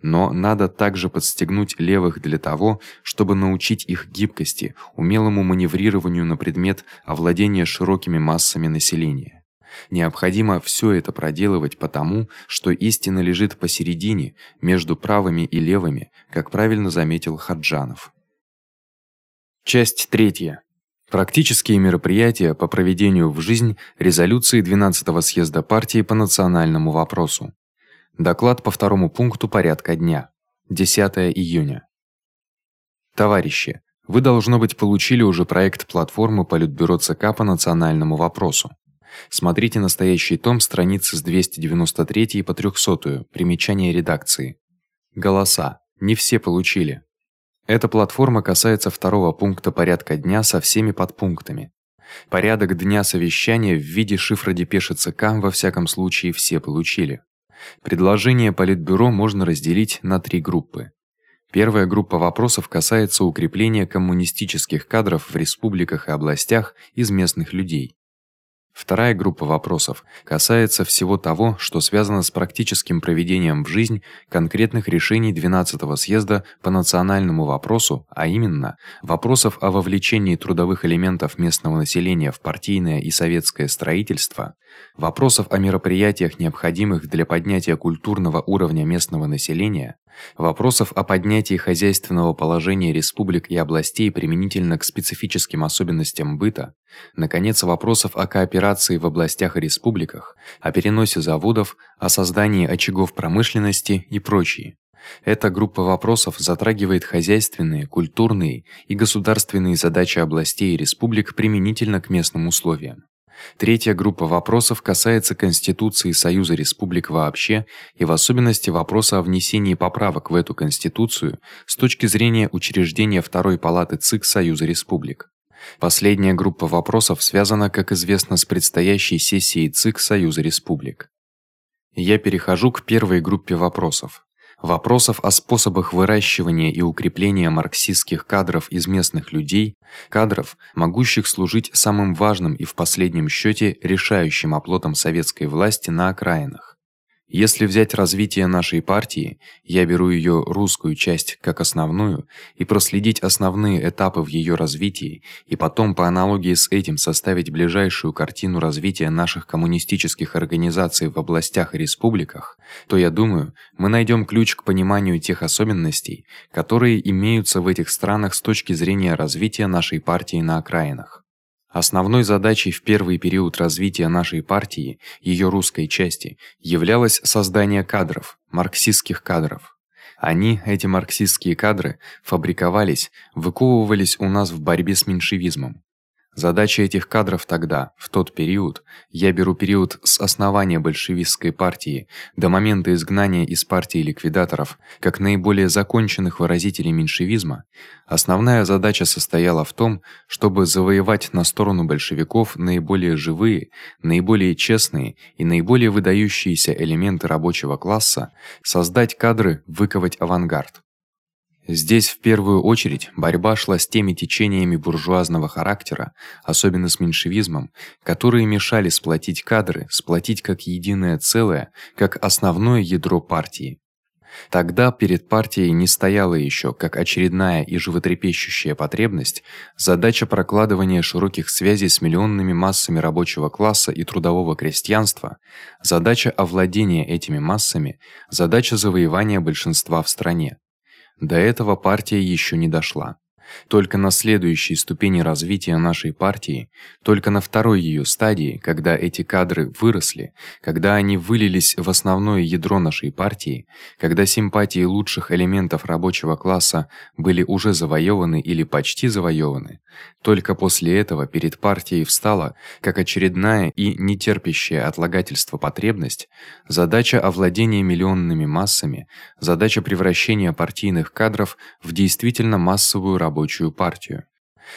Но надо также подстегнуть левых для того, чтобы научить их гибкости, умелому маневрированию на предмет овладения широкими массами населения. Необходимо всё это проделывать потому, что истина лежит посередине между правыми и левыми, как правильно заметил Хаджанов. Часть третья. Практические мероприятия по проведению в жизнь резолюции 12-го съезда партии по национальному вопросу. Доклад по второму пункту порядка дня. 10 июня. Товарищи, вы должно быть получили уже проект платформы Политбюро ЦК по национальному вопросу. Смотрите настоящий том страницы с 293 по 300. Примечание редакции. Голоса. Не все получили. Эта платформа касается второго пункта порядка дня со всеми подпунктами. Порядок дня совещания в виде шифра депеши ЦК во всяком случае все получили. Предложение политбюро можно разделить на три группы. Первая группа вопросов касается укрепления коммунистических кадров в республиках и областях из местных людей. Вторая группа вопросов касается всего того, что связано с практическим проведением в жизнь конкретных решений 12-го съезда по национальному вопросу, а именно вопросов о вовлечении трудовых элементов местного населения в партийное и советское строительство, вопросов о мероприятиях, необходимых для поднятия культурного уровня местного населения, вопросов о поднятии хозяйственного положения республик и областей применительно к специфическим особенностям быта, наконец, вопросов о кооперации в областях и республиках, о переносе заводов, о создании очагов промышленности и прочие. Эта группа вопросов затрагивает хозяйственные, культурные и государственные задачи областей и республик применительно к местным условиям. Третья группа вопросов касается Конституции Союза Республик вообще и в особенности вопроса о внесении поправок в эту конституцию с точки зрения учреждения второй палаты ЦИК Союза Республик. Последняя группа вопросов связана, как известно, с предстоящей сессией ЦИК Союза Республик. Я перехожу к первой группе вопросов вопросов о способах выращивания и укрепления марксистских кадров из местных людей, кадров, могущих служить самым важным и в последнем счёте решающим оплотом советской власти на окраинах. Если взять развитие нашей партии, я беру её русскую часть как основную и проследить основные этапы в её развитии, и потом по аналогии с этим составить ближайшую картину развития наших коммунистических организаций в областях и республиках, то я думаю, мы найдём ключ к пониманию тех особенностей, которые имеются в этих странах с точки зрения развития нашей партии на окраинах. Основной задачей в первый период развития нашей партии, её русской части, являлось создание кадров, марксистских кадров. Они, эти марксистские кадры, фабриковались, выковывались у нас в борьбе с меньшевизмом. Задача этих кадров тогда, в тот период, я беру период с основания большевистской партии до момента изгнания из партии ликвидаторов, как наиболее законченных выразителей меньшевизма, основная задача состояла в том, чтобы завоевать на сторону большевиков наиболее живые, наиболее честные и наиболее выдающиеся элементы рабочего класса, создать кадры, выковать авангард. Здесь в первую очередь борьба шла с теми течениями буржуазного характера, особенно с меньшевизмом, которые мешали сплотить кадры, сплотить как единое целое, как основное ядро партии. Тогда перед партией не стояла ещё, как очередная и животрепещущая потребность, задача прокладывания широких связей с миллионными массами рабочего класса и трудового крестьянства, задача овладения этими массами, задача завоевания большинства в стране. До этого партия ещё не дошла. Только на следующей ступени развития нашей партии, только на второй её стадии, когда эти кадры выросли, когда они вылились в основное ядро нашей партии, когда симпатии лучших элементов рабочего класса были уже завоёваны или почти завоёваны, только после этого перед партией встала, как очередная и нетерпящая отлагательства потребность, задача овладения миллионными массами, задача превращения партийных кадров в действительно массовую рабочую рабочую партию.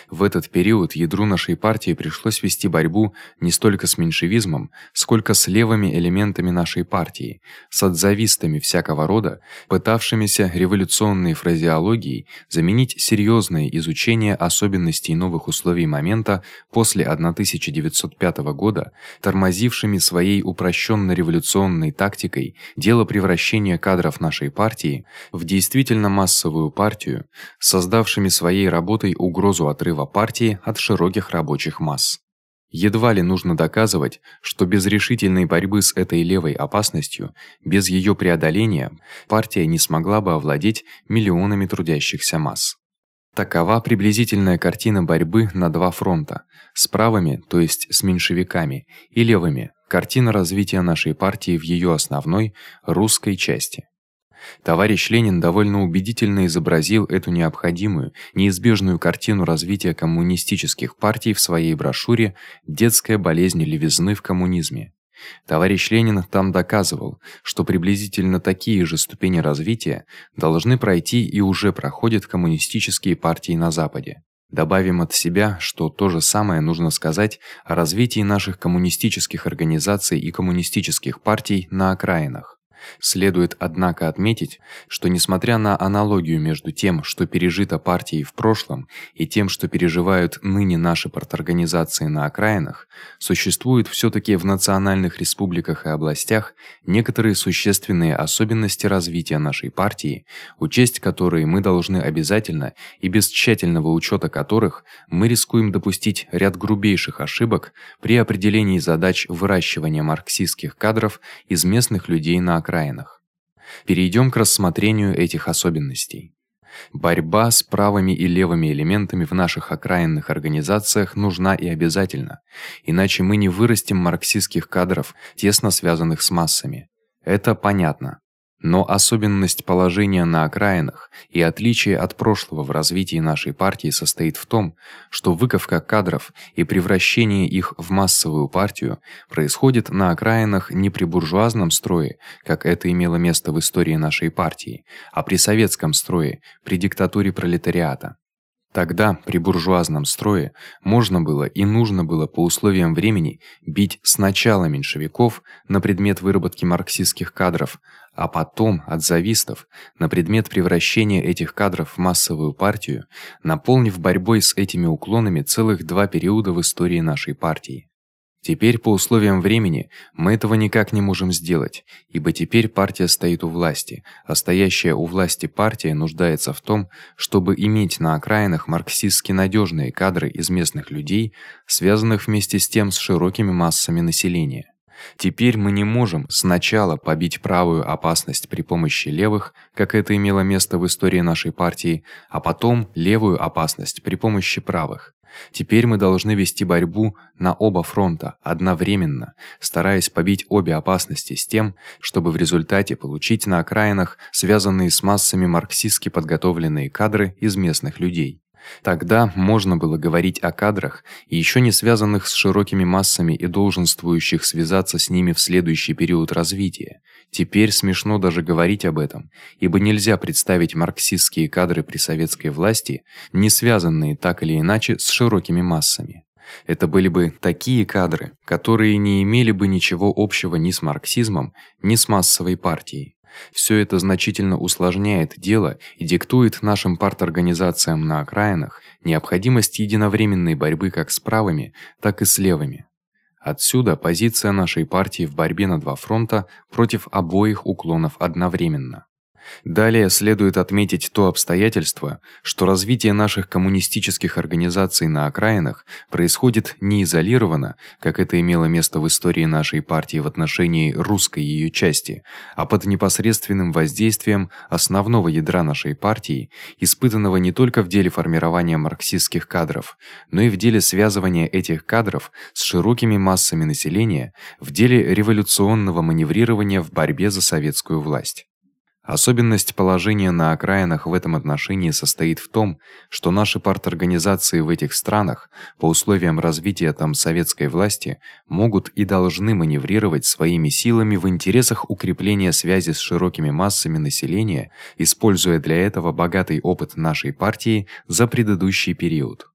В этот период ядру нашей партии пришлось вести борьбу не столько с меньшевизмом, сколько с левыми элементами нашей партии, с отзавистами всякого рода, пытавшимися революционной фразеологией заменить серьёзное изучение особенностей новых условий момента после 1905 года, тормозившими своей упрощённо-революционной тактикой дело превращения кадров нашей партии в действительно массовую партию, создавшими своей работой угрозу отрыва партии от широких рабочих масс. Едва ли нужно доказывать, что без решительной борьбы с этой левой опасностью, без её преодоления, партия не смогла бы овладеть миллионами трудящихся масс. Такова приблизительная картина борьбы на два фронта: с правыми, то есть с меньшевиками, и левыми. Картина развития нашей партии в её основной русской части. Товарищ Ленин довольно убедительно изобразил эту необходимую, неизбежную картину развития коммунистических партий в своей брошюре Детская болезнь левизны в коммунизме. Товарищ Ленин там доказывал, что приблизительно такие же ступени развития должны пройти и уже проходят коммунистические партии на западе. Добавим от себя, что то же самое нужно сказать о развитии наших коммунистических организаций и коммунистических партий на окраинах. Следует однако отметить, что несмотря на аналогию между тем, что пережито партией в прошлом, и тем, что переживают ныне наши парторганизации на окраинах, существуют всё-таки в национальных республиках и областях некоторые существенные особенности развития нашей партии, учесть которые мы должны обязательно и без тщательного учёта которых мы рискуем допустить ряд грубейших ошибок при определении задач выращивания марксистских кадров из местных людей на окраинах. Перейдём к рассмотрению этих особенностей. Борьба с правыми и левыми элементами в наших окраинных организациях нужна и обязательна, иначе мы не вырастим марксистских кадров, тесно связанных с массами. Это понятно. Но особенность положения на окраинах и отличие от прошлого в развитии нашей партии состоит в том, что выковка кадров и превращение их в массовую партию происходит на окраинах не при буржуазном строе, как это имело место в истории нашей партии, а при советском строе, при диктатуре пролетариата. Тогда при буржуазном строе можно было и нужно было по условиям времени бить сначала меньшевиков на предмет выработки марксистских кадров, а потом от завистов на предмет превращения этих кадров в массовую партию, наполнив борьбой с этими уклонами целых два периода в истории нашей партии. Теперь по условиям времени мы этого никак не можем сделать, ибо теперь партия стоит у власти, а стоящая у власти партия нуждается в том, чтобы иметь на окраинах марксистски надёжные кадры из местных людей, связанных вместе с тем с широкими массами населения. Теперь мы не можем сначала побить правую опасность при помощи левых, как это имело место в истории нашей партии, а потом левую опасность при помощи правых. Теперь мы должны вести борьбу на оба фронта одновременно, стараясь побить обе опасности с тем, чтобы в результате получить на окраинах связанные с массами марксистски подготовленные кадры из местных людей. Тогда можно было говорить о кадрах, ещё не связанных с широкими массами и долженствующих связаться с ними в следующий период развития. Теперь смешно даже говорить об этом, ибо нельзя представить марксистские кадры при советской власти, не связанные так или иначе с широкими массами. Это были бы такие кадры, которые не имели бы ничего общего ни с марксизмом, ни с массовой партией. Всё это значительно усложняет дело и диктует нашим парторганизациям на окраинах необходимость единовременной борьбы как с правыми, так и с левыми. Отсюда позиция нашей партии в борьбе на два фронта против обоих уклонов одновременно. Далее следует отметить то обстоятельство, что развитие наших коммунистических организаций на окраинах происходит не изолированно, как это имело место в истории нашей партии в отношении русской её части, а под непосредственным воздействием основного ядра нашей партии, испытанного не только в деле формирования марксистских кадров, но и в деле связывания этих кадров с широкими массами населения, в деле революционного маневрирования в борьбе за советскую власть. Особенность положения на окраинах в этом отношении состоит в том, что наши парторганизации в этих странах по условиям развития там советской власти могут и должны маневрировать своими силами в интересах укрепления связи с широкими массами населения, используя для этого богатый опыт нашей партии за предыдущий период.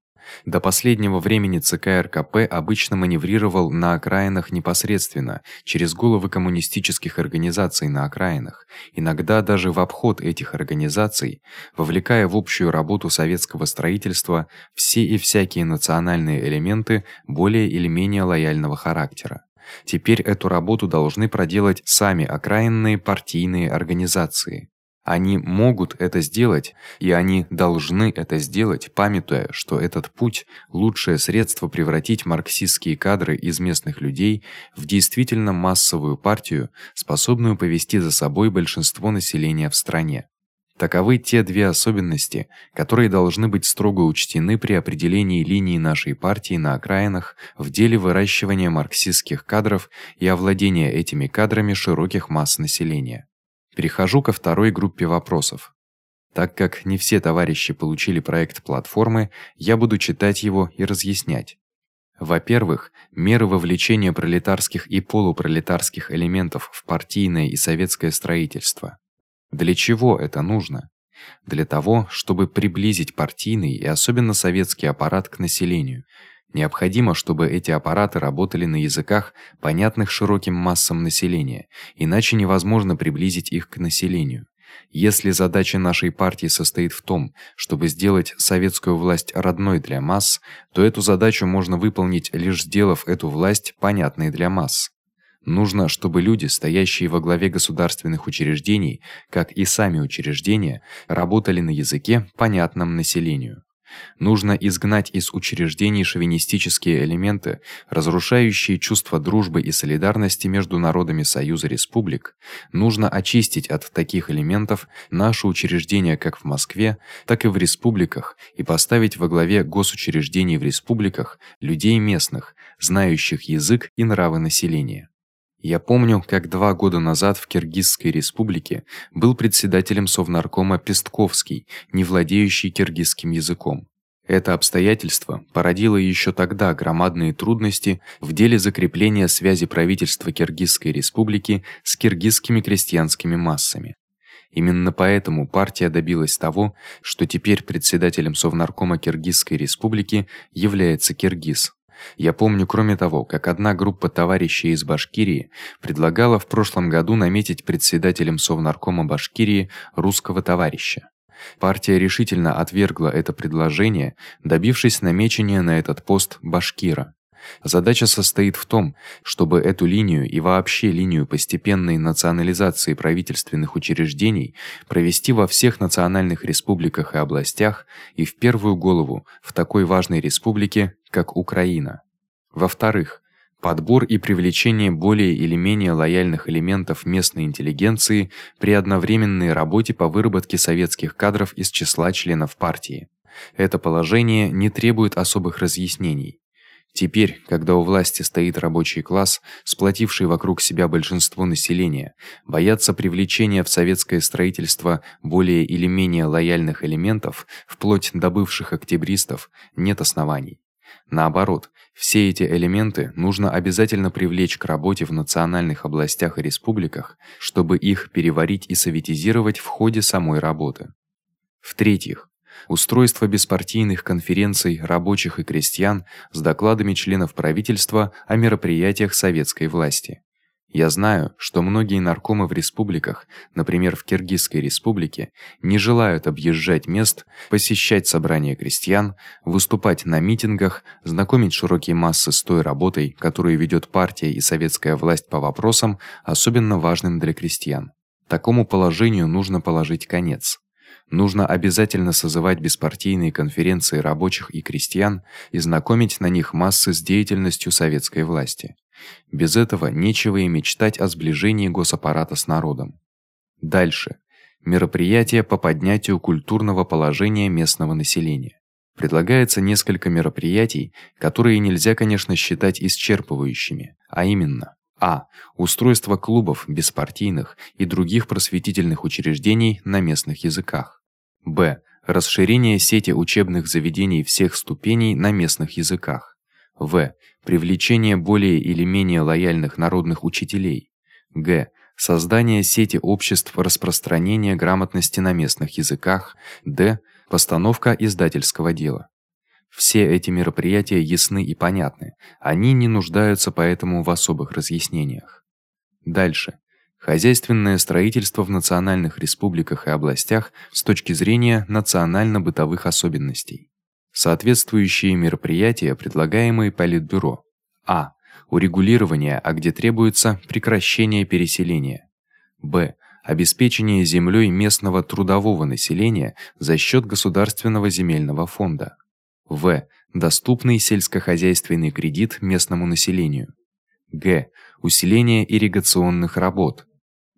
До последнего времени ЦК РКП обычно маневрировал на окраинах непосредственно, через головы коммунистических организаций на окраинах, иногда даже в обход этих организаций, вовлекая в общую работу советского строительства все и всякие национальные элементы более или менее лояльного характера. Теперь эту работу должны проделать сами окраинные партийные организации. Они могут это сделать, и они должны это сделать, памятуя, что этот путь лучшее средство превратить марксистские кадры из местных людей в действительно массовую партию, способную повести за собой большинство населения в стране. Таковы те две особенности, которые должны быть строго учтены при определении линии нашей партии на окраинах в деле выращивания марксистских кадров и овладения этими кадрами широких масс населения. Перехожу ко второй группе вопросов. Так как не все товарищи получили проект платформы, я буду читать его и разъяснять. Во-первых, меры вовлечения пролетарских и полупролетарских элементов в партийное и советское строительство. Для чего это нужно? Для того, чтобы приблизить партийный и особенно советский аппарат к населению. Необходимо, чтобы эти аппараты работали на языках, понятных широким массам населения, иначе невозможно приблизить их к населению. Если задача нашей партии состоит в том, чтобы сделать советскую власть родной для масс, то эту задачу можно выполнить лишь сделав эту власть понятной для масс. Нужно, чтобы люди, стоящие во главе государственных учреждений, как и сами учреждения, работали на языке, понятном населению. Нужно изгнать из учреждений шовинистические элементы, разрушающие чувство дружбы и солидарности между народами Союза республик. Нужно очистить от таких элементов наши учреждения как в Москве, так и в республиках и поставить во главе госучреждений в республиках людей местных, знающих язык и нравы населения. Я помню, как два года назад в Киргизской республике был председателем Совнаркома Пестковский, не владеющий киргизским языком. Это обстоятельство породило ещё тогда громадные трудности в деле закрепления связи правительства Киргизской республики с киргизскими крестьянскими массами. Именно поэтому партия добилась того, что теперь председателем Совнаркома Киргизской республики является киргиз. Я помню, кроме того, как одна группа товарищей из Башкирии предлагала в прошлом году наметить председателем Совнаркома Башкирии русского товарища. Партия решительно отвергла это предложение, добившись намечения на этот пост башкира. Задача состоит в том, чтобы эту линию и вообще линию постепенной национализации правительственных учреждений провести во всех национальных республиках и областях и в первую голову в такой важной республике, как Украина. Во-вторых, подбор и привлечение более или менее лояльных элементов местной интеллигенции при одновременной работе по выработке советских кадров из числа членов партии. Это положение не требует особых разъяснений. Теперь, когда у власти стоит рабочий класс, сплотивший вокруг себя большинство населения, бояться привлечения в советское строительство более или менее лояльных элементов, вплоть до бывших октябристов, нет оснований. Наоборот, все эти элементы нужно обязательно привлечь к работе в национальных областях и республиках, чтобы их переварить и советизировать в ходе самой работы. В-третьих, устройство беспартийных конференций рабочих и крестьян с докладами членов правительства о мероприятиях советской власти. Я знаю, что многие наркомы в республиках, например, в Киргизской республике, не желают объезжать мест, посещать собрания крестьян, выступать на митингах, знакомить широкие массы с той работой, которую ведёт партия и советская власть по вопросам, особенно важным для крестьян. Такому положению нужно положить конец. Нужно обязательно созывать беспартийные конференции рабочих и крестьян и знакомить на них массы с деятельностью советской власти. Без этого нечего и мечтать о сближении госаппарата с народом. Дальше. Мероприятия по поднятию культурного положения местного населения. Предлагается несколько мероприятий, которые нельзя, конечно, считать исчерпывающими, а именно: а. Устройство клубов беспартийных и других просветительных учреждений на местных языках. Б. Расширение сети учебных заведений всех ступеней на местных языках. В. Привлечение более или менее лояльных народных учителей. Г. Создание сети обществ распространения грамотности на местных языках. Д. Постановка издательского дела. Все эти мероприятия ясны и понятны. Они не нуждаются поэтому в особых разъяснениях. Дальше. Хозяйственное строительство в национальных республиках и областях с точки зрения национально-бытовых особенностей. Соответствующие мероприятия, предлагаемые Политбюро. А. Урегулирование, а где требуется прекращение переселения. Б. Обеспечение землёй местного трудового населения за счёт государственного земельного фонда. В. Доступный сельскохозяйственный кредит местному населению. Г. Усиление ирригационных работ.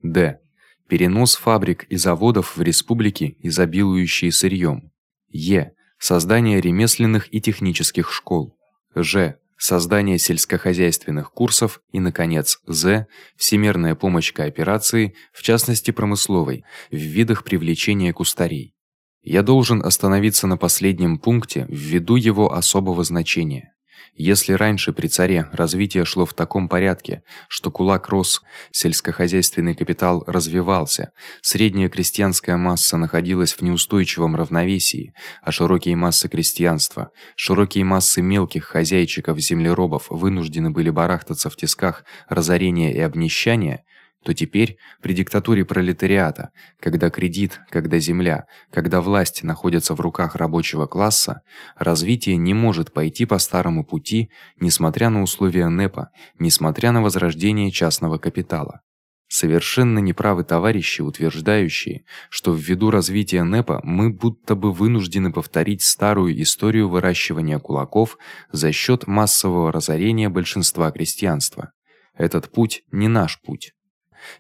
Д. Перенос фабрик и заводов в республики, изобилующие сырьём. Е. Создание ремесленных и технических школ. Ж. Создание сельскохозяйственных курсов и наконец, З. Всемирная помощь кооперации, в частности промысловой, в видах привлечения кустарей. Я должен остановиться на последнем пункте ввиду его особого значения. Если раньше при царе развитие шло в таком порядке, что кулак рос, сельскохозяйственный капитал развивался, средняя крестьянская масса находилась в неустойчивом равновесии, а широкие массы крестьянства, широкие массы мелких хозяйчиков, землеробов вынуждены были барахтаться в тисках разорения и обнищания, то теперь при диктатуре пролетариата, когда кредит, когда земля, когда власть находятся в руках рабочего класса, развитие не может пойти по старому пути, несмотря на условия НЭПа, несмотря на возрождение частного капитала. Совершенно неправы товарищи, утверждающие, что ввиду развития НЭПа мы будто бы вынуждены повторить старую историю выращивания кулаков за счёт массового разорения большинства крестьянства. Этот путь не наш путь.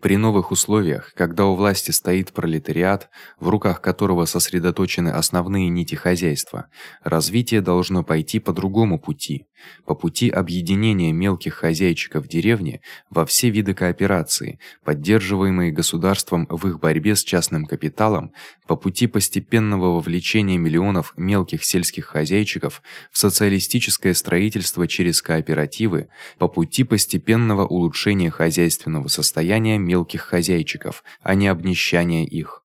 При новых условиях, когда у власти стоит пролетариат, в руках которого сосредоточены основные нити хозяйства, развитие должно пойти по другому пути, по пути объединения мелких хозяйчиков деревни во все виды кооперации, поддерживаемые государством в их борьбе с частным капиталом, по пути постепенного вовлечения миллионов мелких сельских хозяйчиков в социалистическое строительство через кооперативы, по пути постепенного улучшения хозяйственного состояния мелких хозяйчиков, а не обнищания их.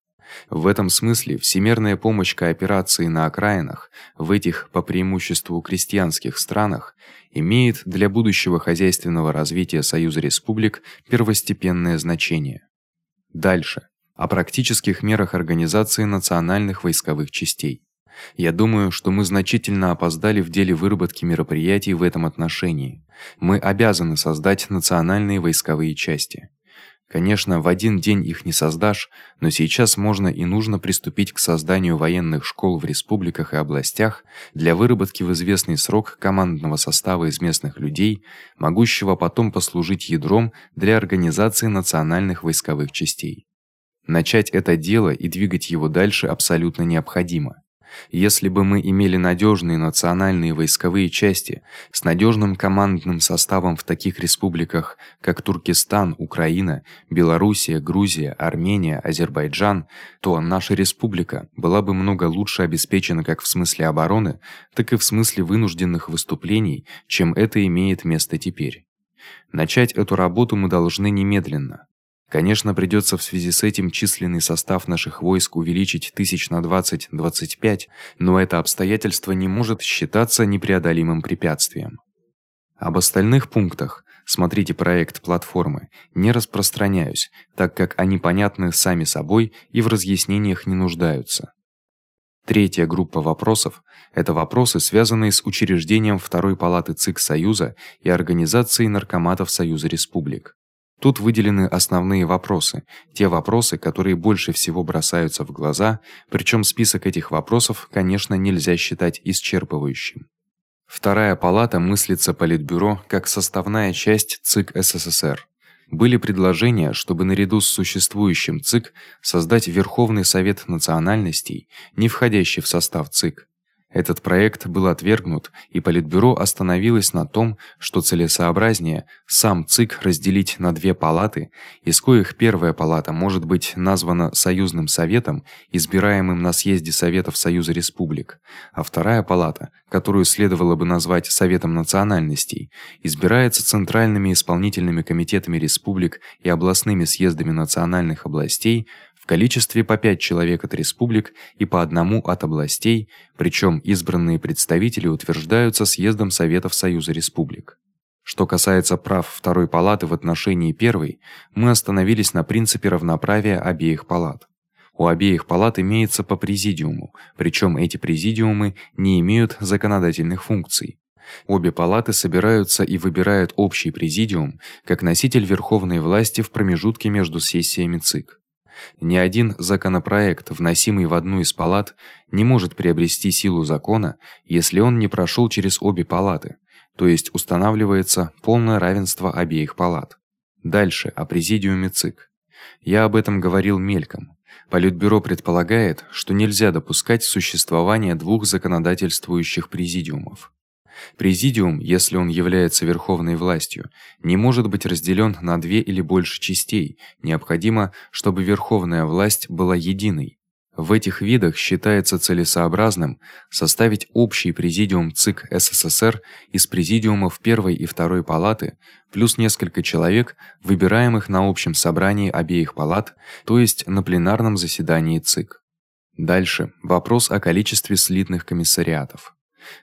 В этом смысле всемирная помощь кооперации на окраинах, в этих по преимуществу крестьянских странах, имеет для будущего хозяйственного развития Союза республик первостепенное значение. Дальше о практических мерах организации национальных войсковых частей. Я думаю, что мы значительно опоздали в деле выработки мероприятий в этом отношении. Мы обязаны создать национальные войсковые части. Конечно, в один день их не создашь, но сейчас можно и нужно приступить к созданию военных школ в республиках и областях для выработки в известный срок командного состава из местных людей, могущего потом послужить ядром для организации национальных войсковых частей. Начать это дело и двигать его дальше абсолютно необходимо. Если бы мы имели надёжные национальные войсковые части с надёжным командным составом в таких республиках, как Туркестан, Украина, Белоруссия, Грузия, Армения, Азербайджан, то наша республика была бы много лучше обеспечена как в смысле обороны, так и в смысле вынужденных выступлений, чем это имеет место теперь. Начать эту работу мы должны немедленно. Конечно, придётся в связи с этим численный состав наших войск увеличить тысяч на 20-25, но это обстоятельство не может считаться непреодолимым препятствием. Об остальных пунктах смотрите проект платформы. Не распространяюсь, так как они понятны сами собой и в разъяснениях не нуждаются. Третья группа вопросов это вопросы, связанные с учреждением второй палаты ЦИК Союза и организацией наркоматов Союза республик. Тут выделены основные вопросы, те вопросы, которые больше всего бросаются в глаза, причём список этих вопросов, конечно, нельзя считать исчерпывающим. Вторая палата мыслится политбюро как составная часть ЦИК СССР. Были предложения, чтобы наряду с существующим ЦИК создать Верховный совет национальностей, не входящий в состав ЦИК. Этот проект был отвергнут, и политбюро остановилось на том, что целесообразнее сам ЦИК разделить на две палаты, из коих первая палата может быть названа союзным советом, избираемым на съезде советов Союза республик, а вторая палата, которую следовало бы назвать советом национальностей, избирается центральными исполнительными комитетами республик и областными съездами национальных областей количестве по 5 человек от республик и по одному от областей, причём избранные представители утверждаются съездом советов Союза республик. Что касается прав второй палаты в отношении первой, мы остановились на принципе равноправия обеих палат. У обеих палат имеется по президиуму, причём эти президиумы не имеют законодательных функций. Обе палаты собираются и выбирают общий президиум как носитель верховной власти в промежутке между сессиями ЦИК. Ни один законопроект, вносимый в одну из палат, не может приобрести силу закона, если он не прошёл через обе палаты, то есть устанавливается полное равенство обеих палат. Дальше о президиуме ЦИК. Я об этом говорил мельком. Политбюро предполагает, что нельзя допускать существование двух законодательствующих президиумов. Президиум, если он является верховной властью, не может быть разделён на две или больше частей. Необходимо, чтобы верховная власть была единой. В этих видах считается целесообразным составить общий президиум ЦИК СССР из президиумов первой и второй палаты плюс несколько человек, выбираемых на общем собрании обеих палат, то есть на пленарном заседании ЦИК. Дальше вопрос о количестве слитных комиссариатов.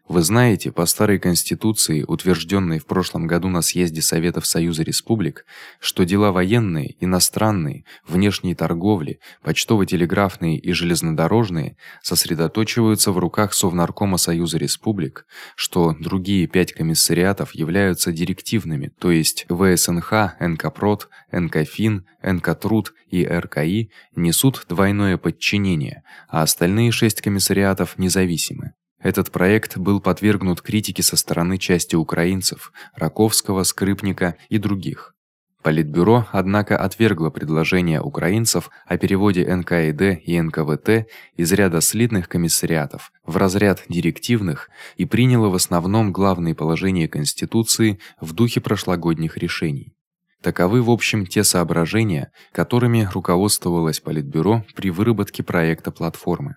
Вы знаете, по старой конституции, утверждённой в прошлом году на съезде Советов Союза Республик, что дела военные, иностранные, внешней торговли, почтово-телеграфные и железнодорожные сосредотачиваются в руках Совнаркома Союза Республик, что другие пять комиссариатов являются директивными, то есть ВСНХ, НКПрод, НКФин, НКТруд и РКИ несут двойное подчинение, а остальные шесть комиссариатов независимы. Этот проект был подвергнут критике со стороны части украинцев, Раковского, Скрипника и других. Политбюро, однако, отвергло предложение украинцев о переводе НКИД и НКВТ из ряда слитных комиссариатов в разряд директивных и приняло в основном главные положения Конституции в духе прошлогодних решений. Таковы, в общем, те соображения, которыми руководствовалось Политбюро при выработке проекта платформы.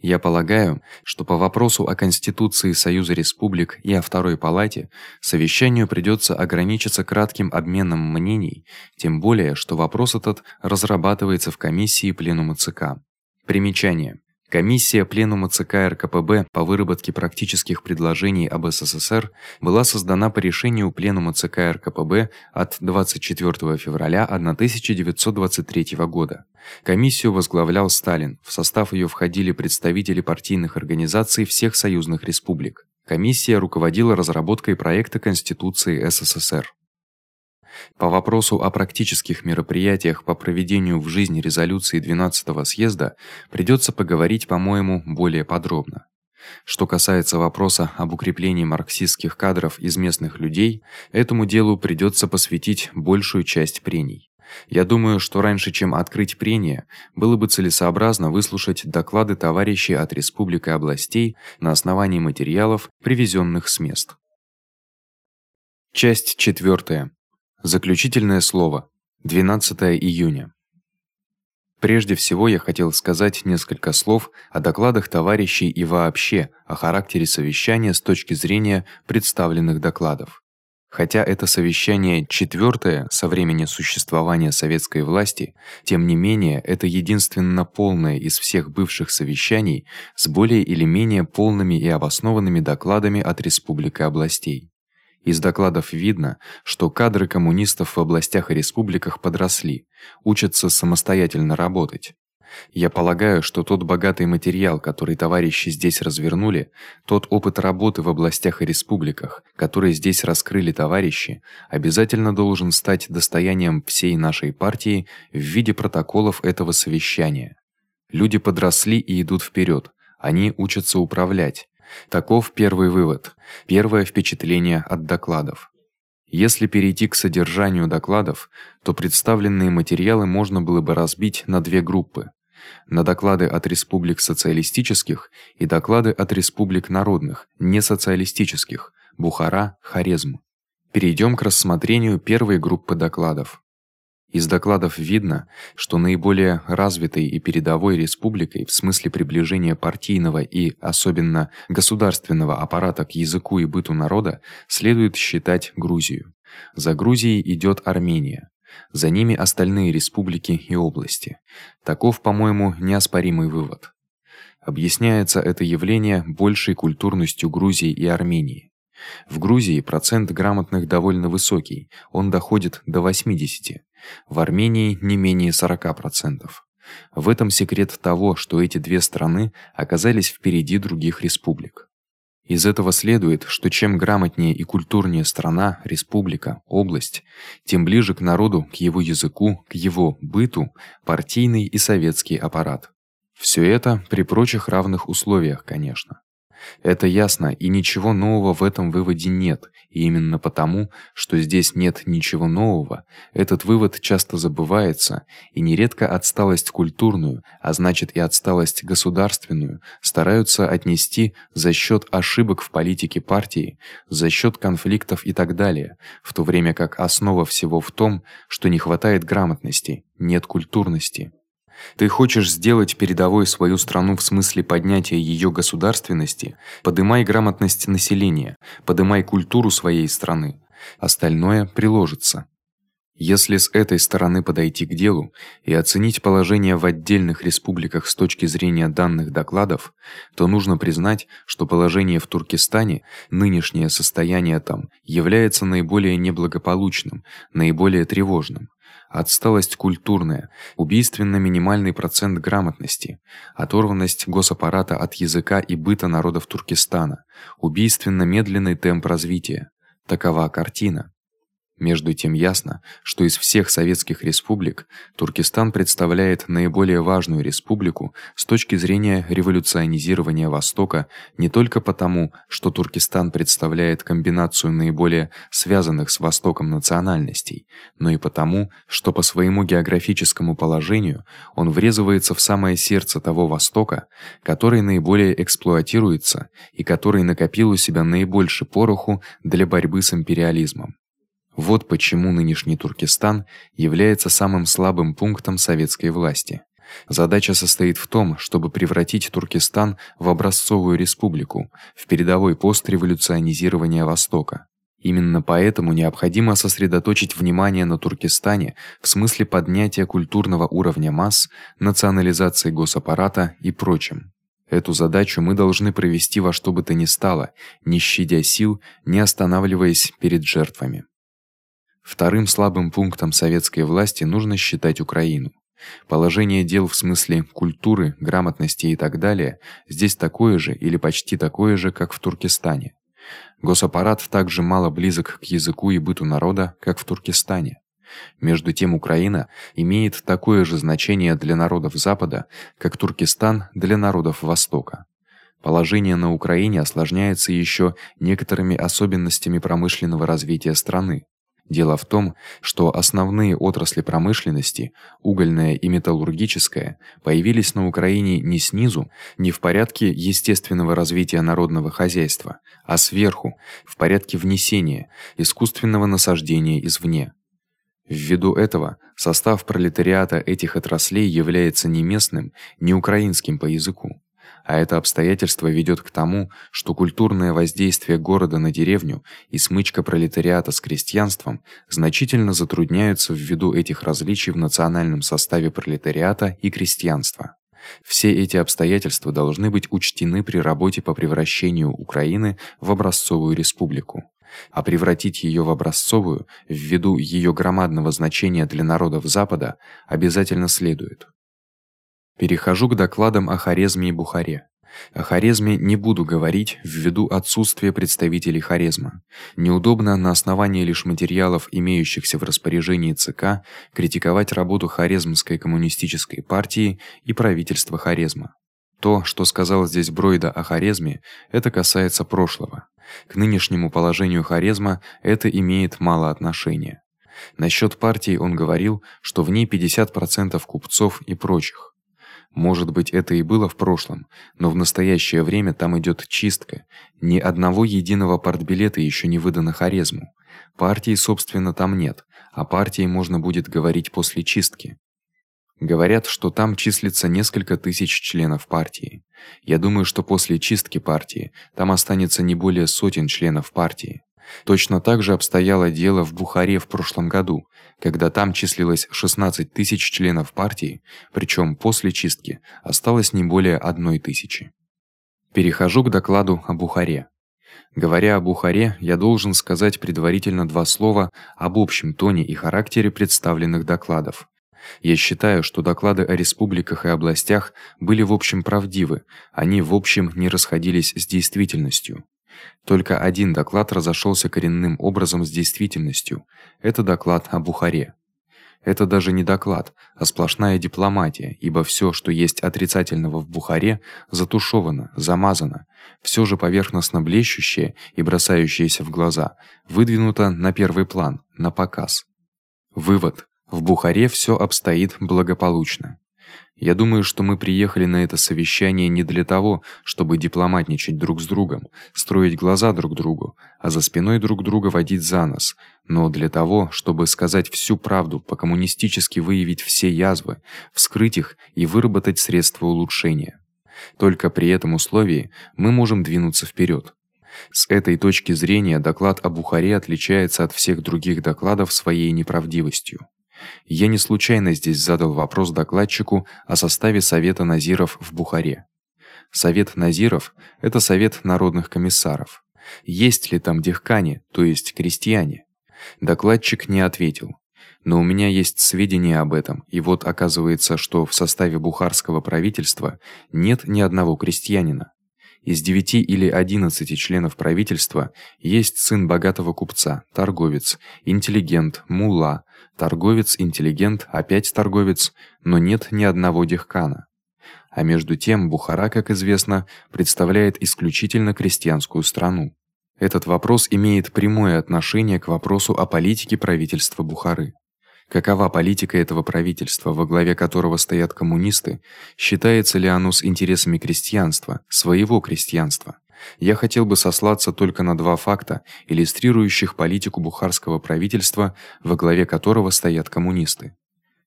Я полагаю, что по вопросу о Конституции Союза Республик и о второй палате совещанию придётся ограничиться кратким обменом мнений, тем более, что вопрос этот разрабатывается в комиссии пленума ЦК. Примечание: Комиссия пленума ЦК РКПБ по выработке практических предложений об СССР была создана по решению пленума ЦК РКПБ от 24 февраля 1923 года. Комиссию возглавлял Сталин. В состав её входили представители партийных организаций всех союзных республик. Комиссия руководила разработкой проекта Конституции СССР. По вопросу о практических мероприятиях по проведению в жизнь резолюции 12-го съезда придётся поговорить, по-моему, более подробно. Что касается вопроса об укреплении марксистских кадров из местных людей, этому делу придётся посвятить большую часть прений. Я думаю, что раньше, чем открыть прения, было бы целесообразно выслушать доклады товарищей от республик и областей на основании материалов, привезённых с мест. Часть четвёртая. Заключительное слово. 12 июня. Прежде всего я хотел сказать несколько слов о докладах товарищей и вообще о характере совещания с точки зрения представленных докладов. Хотя это совещание четвёртое со времени существования советской власти, тем не менее это единственно полное из всех бывших совещаний с более или менее полными и обоснованными докладами от республик и областей. Из докладов видно, что кадры коммунистов в областях и республиках подросли, учатся самостоятельно работать. Я полагаю, что тот богатый материал, который товарищи здесь развернули, тот опыт работы в областях и республиках, который здесь раскрыли товарищи, обязательно должен стать достоянием всей нашей партии в виде протоколов этого совещания. Люди подросли и идут вперед. Они учатся управлять, Таков первый вывод, первое впечатление от докладов. Если перейти к содержанию докладов, то представленные материалы можно было бы разбить на две группы: на доклады от республик социалистических и доклады от республик народных, не социалистических Бухара, Хорезм. Перейдём к рассмотрению первой группы докладов. Из докладов видно, что наиболее развитой и передовой республикой в смысле приближения партийного и особенно государственного аппарата к языку и быту народа следует считать Грузию. За Грузией идёт Армения. За ними остальные республики и области. Таков, по-моему, неоспоримый вывод. Объясняется это явление большей культурностью Грузии и Армении. В Грузии процент грамотных довольно высокий, он доходит до 80. В Армении не менее 40%. В этом секрет того, что эти две страны оказались впереди других республик. Из этого следует, что чем грамотнее и культурнее страна, республика, область, тем ближе к народу, к его языку, к его быту партийный и советский аппарат. Всё это при прочих равных условиях, конечно. Это ясно, и ничего нового в этом выводе нет. И именно потому, что здесь нет ничего нового, этот вывод часто забывается, и нередко отсталость культурную, а значит и отсталость государственную, стараются отнести за счёт ошибок в политике партии, за счёт конфликтов и так далее, в то время как основа всего в том, что не хватает грамотности, нет культурности. Ты хочешь сделать передовой свою страну в смысле поднятия её государственности? Подымай грамотность населения, подымай культуру своей страны. Остальное приложится. Если с этой стороны подойти к делу и оценить положение в отдельных республиках с точки зрения данных докладов, то нужно признать, что положение в Туркестане, нынешнее состояние там является наиболее неблагополучным, наиболее тревожным. Отсталость культурная, убийственно минимальный процент грамотности, оторванность госаппарата от языка и быта народов Туркестана, убийственно медленный темп развития. Такова картина. Между тем ясно, что из всех советских республик Туркестан представляет наиболее важную республику с точки зрения революционизирования Востока не только потому, что Туркестан представляет комбинацию наиболее связанных с Востоком национальностей, но и потому, что по своему географическому положению он врезывается в самое сердце того Востока, который наиболее эксплуатируется и который накопил у себя наибольше пороху для борьбы с империализмом. Вот почему нынешний Туркестан является самым слабым пунктом советской власти. Задача состоит в том, чтобы превратить Туркестан в образцовую республику, в передовой пост революционизирования Востока. Именно поэтому необходимо сосредоточить внимание на Туркестане в смысле поднятия культурного уровня масс, национализации госаппарата и прочем. Эту задачу мы должны провести во что бы то ни стало, не щадя сил, не останавливаясь перед жертвами. Вторым слабым пунктом советской власти нужно считать Украину. Положение дел в смысле культуры, грамотности и так далее здесь такое же или почти такое же, как в Туркестане. Госаппарат также мало близок к языку и быту народа, как в Туркестане. Между тем Украина имеет такое же значение для народов Запада, как Туркестан для народов Востока. Положение на Украине осложняется ещё некоторыми особенностями промышленного развития страны. Дело в том, что основные отрасли промышленности, угольная и металлургическая, появились на Украине не снизу, не в порядке естественного развития народного хозяйства, а сверху, в порядке внесения искусственного насаждения извне. Ввиду этого состав пролетариата этих отраслей является не местным, не украинским по языку а это обстоятельство ведёт к тому, что культурное воздействие города на деревню и смычка пролетариата с крестьянством значительно затрудняются ввиду этих различий в национальном составе пролетариата и крестьянства. Все эти обстоятельства должны быть учтены при работе по превращению Украины в образцовую республику. А превратить её в образцовую ввиду её громадного значения для народов Запада обязательно следует Перехожу к докладам о Хорезме и Бухаре. О Хорезме не буду говорить ввиду отсутствия представителей Хорезма. Неудобно на основании лишь материалов, имеющихся в распоряжении ЦК, критиковать работу Хорезмской коммунистической партии и правительства Хорезма. То, что сказал здесь Бройда о Хорезме, это касается прошлого. К нынешнему положению Хорезма это имеет мало отношения. Насчёт партии он говорил, что в ней 50% купцов и прочих. Может быть, это и было в прошлом, но в настоящее время там идёт чистка. Ни одного единого партбилета ещё не выдано Хорезму. Партии, собственно, там нет, а партии можно будет говорить после чистки. Говорят, что там числится несколько тысяч членов партии. Я думаю, что после чистки партии там останется не более сотен членов партии. Точно так же обстояло дело в Бухаре в прошлом году, когда там числилось 16 тысяч членов партии, причём после чистки осталось не более одной тысячи. Перехожу к докладу о Бухаре. Говоря о Бухаре, я должен сказать предварительно два слова об общем тоне и характере представленных докладов. Я считаю, что доклады о республиках и областях были в общем правдивы, они в общем не расходились с действительностью. Только один доклад разошёлся коренным образом с действительностью. Это доклад о Бухаре. Это даже не доклад, а сплошная дипломатия, ибо всё, что есть отрицательного в Бухаре, затушевано, замазано. Всё же поверхностно блещущее и бросающееся в глаза выдвинуто на первый план, на показ. Вывод: в Бухаре всё обстоит благополучно. Я думаю, что мы приехали на это совещание не для того, чтобы дипломатничать друг с другом, строить глаза друг другу, а за спиной друг друга водить за нос, но для того, чтобы сказать всю правду, по-коммунистически выявить все язвы, вскрыть их и выработать средства улучшения. Только при этом условии мы можем двинуться вперед. С этой точки зрения доклад о Бухаре отличается от всех других докладов своей неправдивостью. Я не случайно здесь задал вопрос докладчику о составе совета назиров в Бухаре. Совет назиров это совет народных комиссаров. Есть ли там дехкани, то есть крестьяне? Докладчик не ответил. Но у меня есть сведения об этом, и вот оказывается, что в составе бухарского правительства нет ни одного крестьянина. Из девяти или одиннадцати членов правительства есть сын богатого купца, торговец, интеллигент, мулла, торговец, интеллигент, опять торговец, но нет ни одного дехкана. А между тем Бухара, как известно, представляет исключительно крестьянскую страну. Этот вопрос имеет прямое отношение к вопросу о политике правительства Бухары. Какова политика этого правительства, во главе которого стоят коммунисты? Считается ли оно с интересами крестьянства, своего крестьянства? Я хотел бы сослаться только на два факта, иллюстрирующих политику бухарского правительства, во главе которого стоят коммунисты.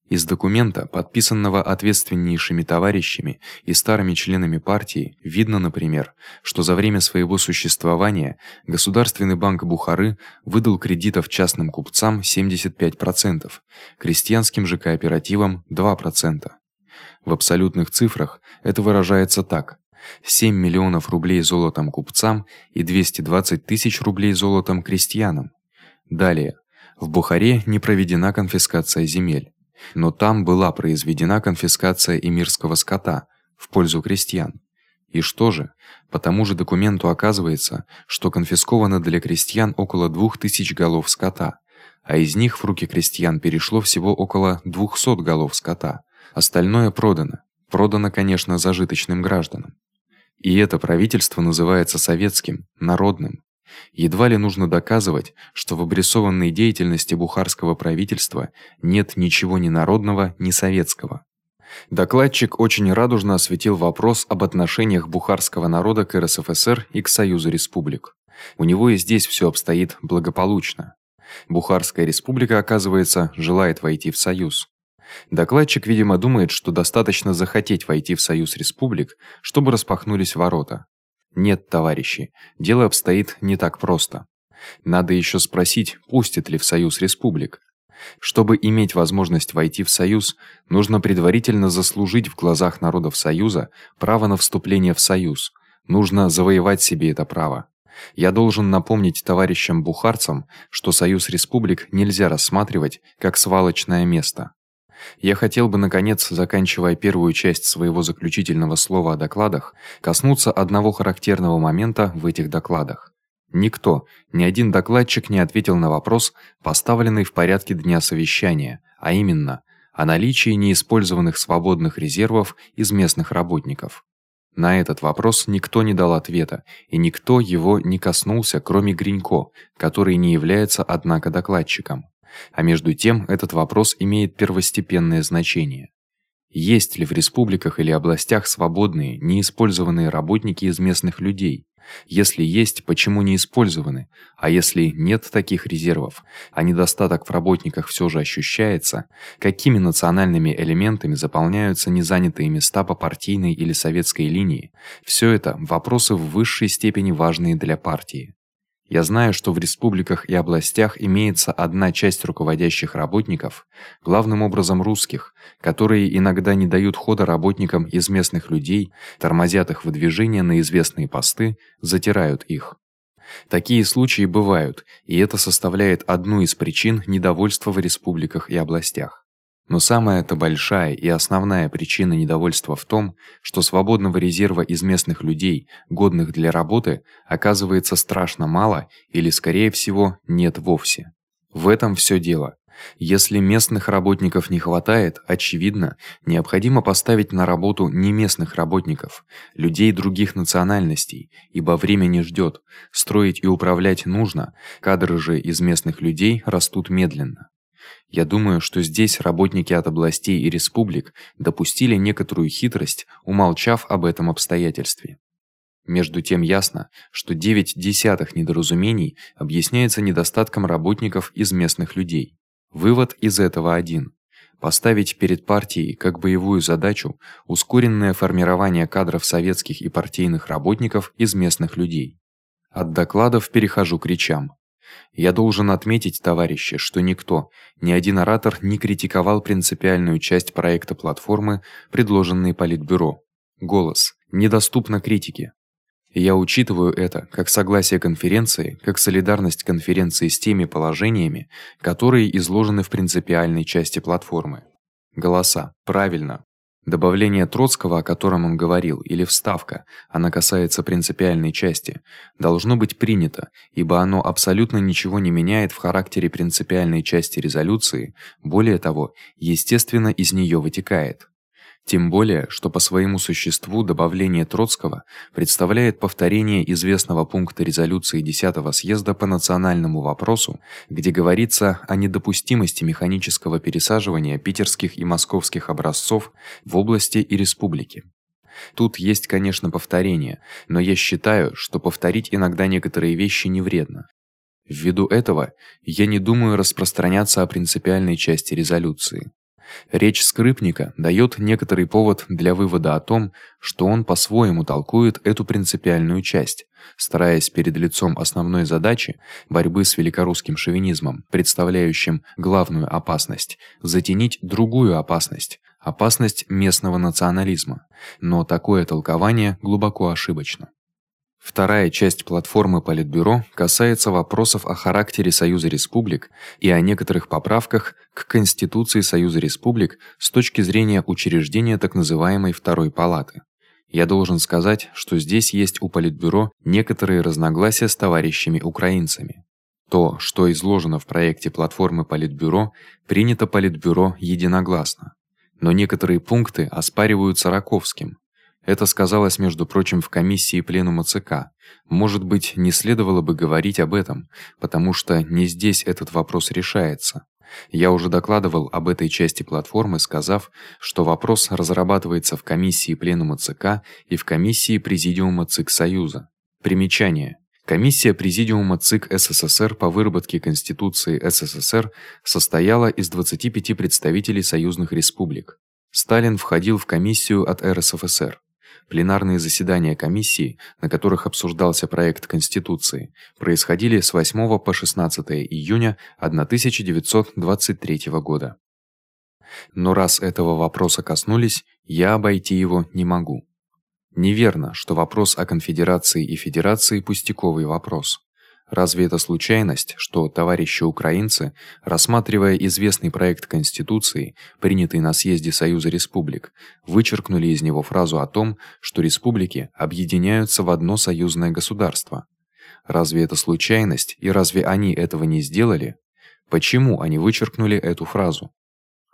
Из документа, подписанного ответственнейшими товарищами и старыми членами партии, видно, например, что за время своего существования Государственный банк Бухары выдал кредитов частным купцам 75%, крестьянским же кооперативам 2%. В абсолютных цифрах это выражается так: 7 миллионов рублей золотом купцам и 220 тысяч рублей золотом крестьянам. Далее, в Бухаре не проведена конфискация земель но там была произведена конфискация эмирского скота в пользу крестьян. И что же? По тому же документу оказывается, что конфисковано для крестьян около 2000 голов скота, а из них в руки крестьян перешло всего около 200 голов скота. Остальное продано. Продано, конечно, зажиточным гражданам. И это правительство называется советским, народным. Едва ли нужно доказывать, что в обрисованной деятельности бухарского правительства нет ничего ни народного, ни советского. Докладчик очень радужно осветил вопрос об отношениях бухарского народа к РСФСР и к Союзу республик. У него и здесь всё обстоит благополучно. Бухарская республика, оказывается, желает войти в союз. Докладчик, видимо, думает, что достаточно захотеть войти в союз республик, чтобы распахнулись ворота. Нет, товарищи, дело обстоит не так просто. Надо ещё спросить, пустит ли в союз республик. Чтобы иметь возможность войти в союз, нужно предварительно заслужить в глазах народов союза право на вступление в союз. Нужно завоевать себе это право. Я должен напомнить товарищам бухарцам, что союз республик нельзя рассматривать как свалочное место. Я хотел бы наконец, заканчивая первую часть своего заключительного слова о докладах, коснуться одного характерного момента в этих докладах. Никто, ни один докладчик не ответил на вопрос, поставленный в порядке дня совещания, а именно о наличии неиспользованных свободных резервов из местных работников. На этот вопрос никто не дал ответа, и никто его не коснулся, кроме Гринько, который не является однако докладчиком. А между тем этот вопрос имеет первостепенное значение. Есть ли в республиках или областях свободные, неиспользованные работники из местных людей? Если есть, почему не использованы? А если нет таких резервов, а недостаток в работниках всё же ощущается, какими национальными элементами заполняются незанятые места по партийной или советской линии? Всё это вопросы в высшей степени важные для партии. Я знаю, что в республиках и областях имеется одна часть руководящих работников, главным образом русских, которые иногда не дают хода работникам из местных людей, тормозят их выдвижение на известные посты, затирают их. Такие случаи бывают, и это составляет одну из причин недовольства в республиках и областях. Но самая это большая и основная причина недовольства в том, что свободного резерва из местных людей, годных для работы, оказывается страшно мало или скорее всего нет вовсе. В этом всё дело. Если местных работников не хватает, очевидно, необходимо поставить на работу не местных работников, людей других национальностей, ибо время не ждёт. Строить и управлять нужно, кадры же из местных людей растут медленно. Я думаю, что здесь работники от областей и республик допустили некоторую хитрость, умолчав об этом обстоятельстве. Между тем ясно, что 9 десятых недоразумений объясняется недостатком работников из местных людей. Вывод из этого один: поставить перед партией как боевую задачу ускоренное формирование кадров советских и партийных работников из местных людей. От докладов перехожу к речам. Я должен отметить, товарищи, что никто, ни один оратор не критиковал принципиальную часть проекта платформы, предложенной политбюро. Голос недоступно критике. Я учитываю это как согласие конференции, как солидарность конференции с теми положениями, которые изложены в принципиальной части платформы. Голоса. Правильно. Добавление Троцкого, о котором он говорил, или вставка, она касается принципиальной части, должно быть принято, ибо оно абсолютно ничего не меняет в характере принципиальной части резолюции, более того, естественно, из неё вытекает. Тем более, что по своему существу добавление Троцкого представляет повторение известного пункта резолюции 10-го съезда по национальному вопросу, где говорится о недопустимости механического пересаживания питерских и московских образцов в области и республике. Тут есть, конечно, повторение, но я считаю, что повторить иногда некоторые вещи не вредно. Ввиду этого я не думаю распространяться о принципиальной части резолюции. Речь скрипника даёт некоторый повод для вывода о том, что он по-своему толкует эту принципиальную часть, стараясь перед лицом основной задачи борьбы с великорусским шовинизмом, представляющим главную опасность, затенить другую опасность опасность местного национализма. Но такое толкование глубоко ошибочно. Вторая часть платформы Политбюро касается вопросов о характере Союза республик и о некоторых поправках к Конституции Союза республик с точки зрения учреждения так называемой второй палаты. Я должен сказать, что здесь есть у Политбюро некоторые разногласия с товарищами украинцами. То, что изложено в проекте платформы Политбюро, принято Политбюро единогласно. Но некоторые пункты оспариваются Раковским, это сказалось, между прочим, в комиссии пленума ЦК. Может быть, не следовало бы говорить об этом, потому что не здесь этот вопрос решается. Я уже докладывал об этой части платформы, сказав, что вопрос разрабатывается в комиссии пленума ЦК и в комиссии президиума ЦИК Союза. Примечание: Комиссия президиума ЦИК СССР по выработке Конституции СССР состояла из 25 представителей союзных республик. Сталин входил в комиссию от РСФСР. Пленарные заседания комиссии, на которых обсуждался проект конституции, происходили с 8 по 16 июня 1923 года. Но раз этого вопроса коснулись, я обойти его не могу. Неверно, что вопрос о конфедерации и федерации пустяковый вопрос. Разве это случайность, что товарищи украинцы, рассматривая известный проект конституции, принятый на съезде Союза республик, вычеркнули из него фразу о том, что республики объединяются в одно союзное государство? Разве это случайность, и разве они этого не сделали? Почему они вычеркнули эту фразу?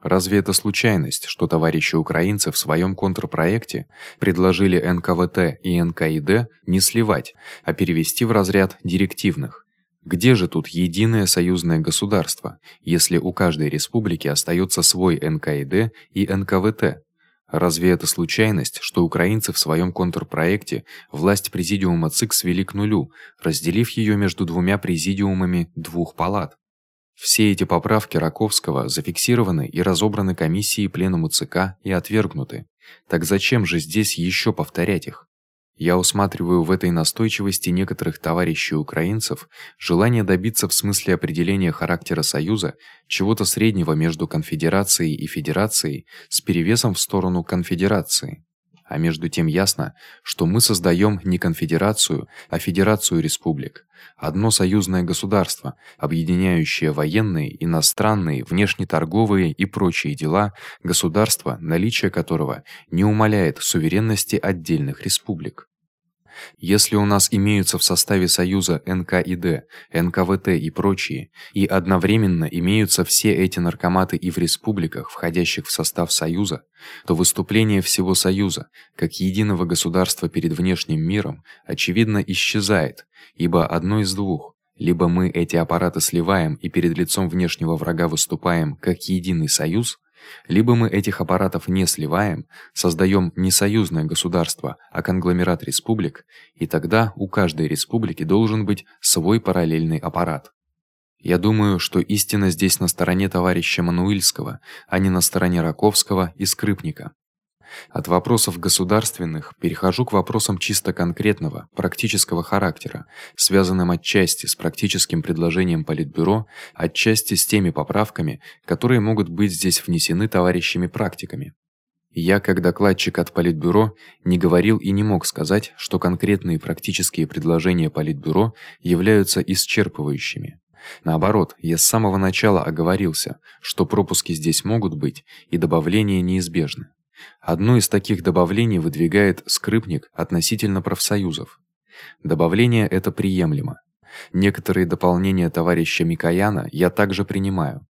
Разве это случайность, что товарищи украинцы в своём контрпроекте предложили НКВТ и НКИД не сливать, а перевести в разряд директивных? Где же тут единое союзное государство, если у каждой республики остаётся свой НКИД и НКВТ? Разве это случайность, что украинцы в своём контрпроекте власть президиума ЦИК свели к нулю, разделив её между двумя президиумами двух палат? Все эти поправки Раковского зафиксированы и разобраны комиссией пленума ЦК и отвергнуты. Так зачем же здесь ещё повторять их? Я усматриваю в этой настойчивости некоторых товарищей украинцев желание добиться в смысле определения характера союза чего-то среднего между конфедерацией и федерацией с перевесом в сторону конфедерации. А между тем ясно, что мы создаём не конфедерацию, а федерацию республик, одно союзное государство, объединяющее военные, иностранные, внешнеторговые и прочие дела государства, наличие которого не умаляет суверенности отдельных республик. Если у нас имеются в составе союза НКИД, НКВТ и прочие, и одновременно имеются все эти наркоматы и в республиках, входящих в состав союза, то выступление всего союза как единого государства перед внешним миром очевидно исчезает, ибо одно из двух: Либо мы эти аппараты сливаем и перед лицом внешнего врага выступаем как единый союз, либо мы этих аппаратов не сливаем, создаём не союзное государство, а конгломерат республик, и тогда у каждой республики должен быть свой параллельный аппарат. Я думаю, что истина здесь на стороне товарища Мануильского, а не на стороне Раковского и Скрипника. От вопросов государственных перехожу к вопросам чисто конкретного, практического характера, связанным отчасти с практическим предложением политбюро, отчасти с теми поправками, которые могут быть здесь внесены товарищами-практиками. Я, как докладчик от политбюро, не говорил и не мог сказать, что конкретные практические предложения политбюро являются исчерпывающими. Наоборот, я с самого начала оговорился, что пропуски здесь могут быть и добавления неизбежны. Одно из таких добавлений выдвигает скрипник относительно профсоюзов. Добавление это приемлемо. Некоторые дополнения товарища Микояна я также принимаю.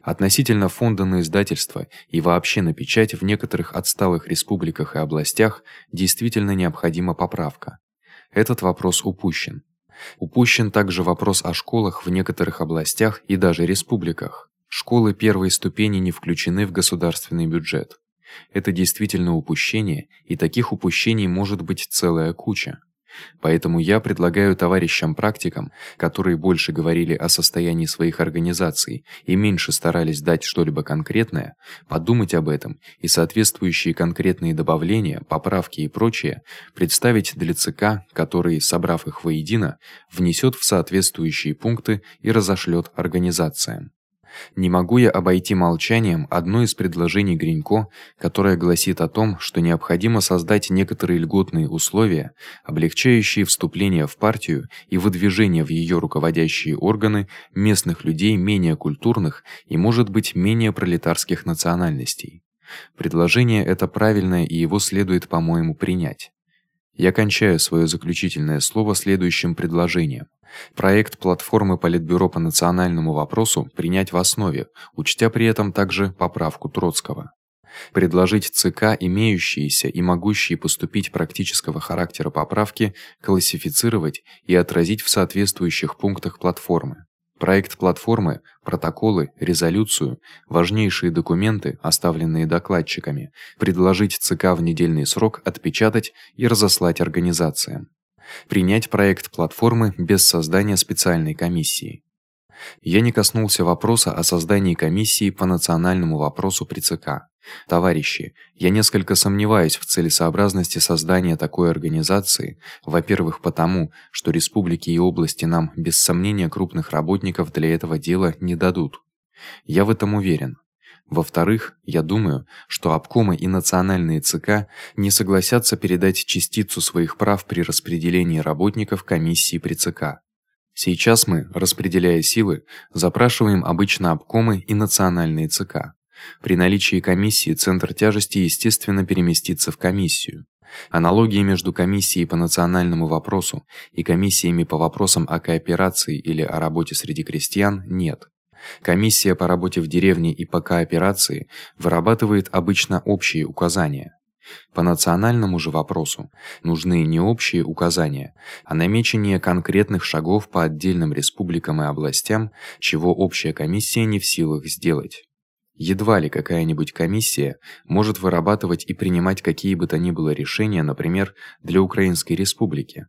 Относительно фонда на издательство и вообще на печать в некоторых отсталых республиках и областях действительно необходима поправка. Этот вопрос упущен. Упущен также вопрос о школах в некоторых областях и даже республиках. Школы первой ступени не включены в государственный бюджет. Это действительно упущение, и таких упущений может быть целая куча. Поэтому я предлагаю товарищам-практикам, которые больше говорили о состоянии своих организаций и меньше старались дать что-либо конкретное, подумать об этом и соответствующие конкретные добавления, поправки и прочее представить для ЦК, который, собрав их воедино, внесёт в соответствующие пункты и разошлёт организациям. Не могу я обойти молчанием одно из предложений Гринько, которое гласит о том, что необходимо создать некоторые льготные условия, облегчающие вступление в партию и выдвижение в её руководящие органы местных людей менее культурных и, может быть, менее пролетарских национальностей. Предложение это правильное, и его следует, по-моему, принять. Я кончаю своё заключительное слово следующим предложением. Проект платформы Политбюро по национальному вопросу принять в основе, учтя при этом также поправку Троцкого. Предложить ЦК имеющиеся и могущие поступить практического характера поправки классифицировать и отразить в соответствующих пунктах платформы. Проект платформы, протоколы, резолюцию, важнейшие документы, оставленные докладчиками, предложить ЦК в недельный срок отпечатать и разослать организациям. Принять проект платформы без создания специальной комиссии. Я не коснулся вопроса о создании комиссии по национальному вопросу при ЦК. Товарищи, я несколько сомневаюсь в целесообразности создания такой организации, во-первых, потому, что республики и области нам без сомнения крупных работников для этого дела не дадут. Я в этом уверен. Во-вторых, я думаю, что обкомы и национальные ЦК не согласятся передать частицу своих прав при распределении работников комиссии при ЦК. Сейчас мы, распределяя силы, запрашиваем обычно обкомы и национальные ЦК. При наличии комиссии центр тяжести естественно переместится в комиссию. Аналогии между комиссией по национальному вопросу и комиссиями по вопросам о кооперации или о работе среди крестьян нет. Комиссия по работе в деревне и по кооперации вырабатывает обычно общие указания. По национальному же вопросу нужны не общие указания, а намечение конкретных шагов по отдельным республикам и областям, чего общая комиссия не в силах сделать. Едва ли какая-нибудь комиссия может вырабатывать и принимать какие бы то ни было решения, например, для Украинской республики.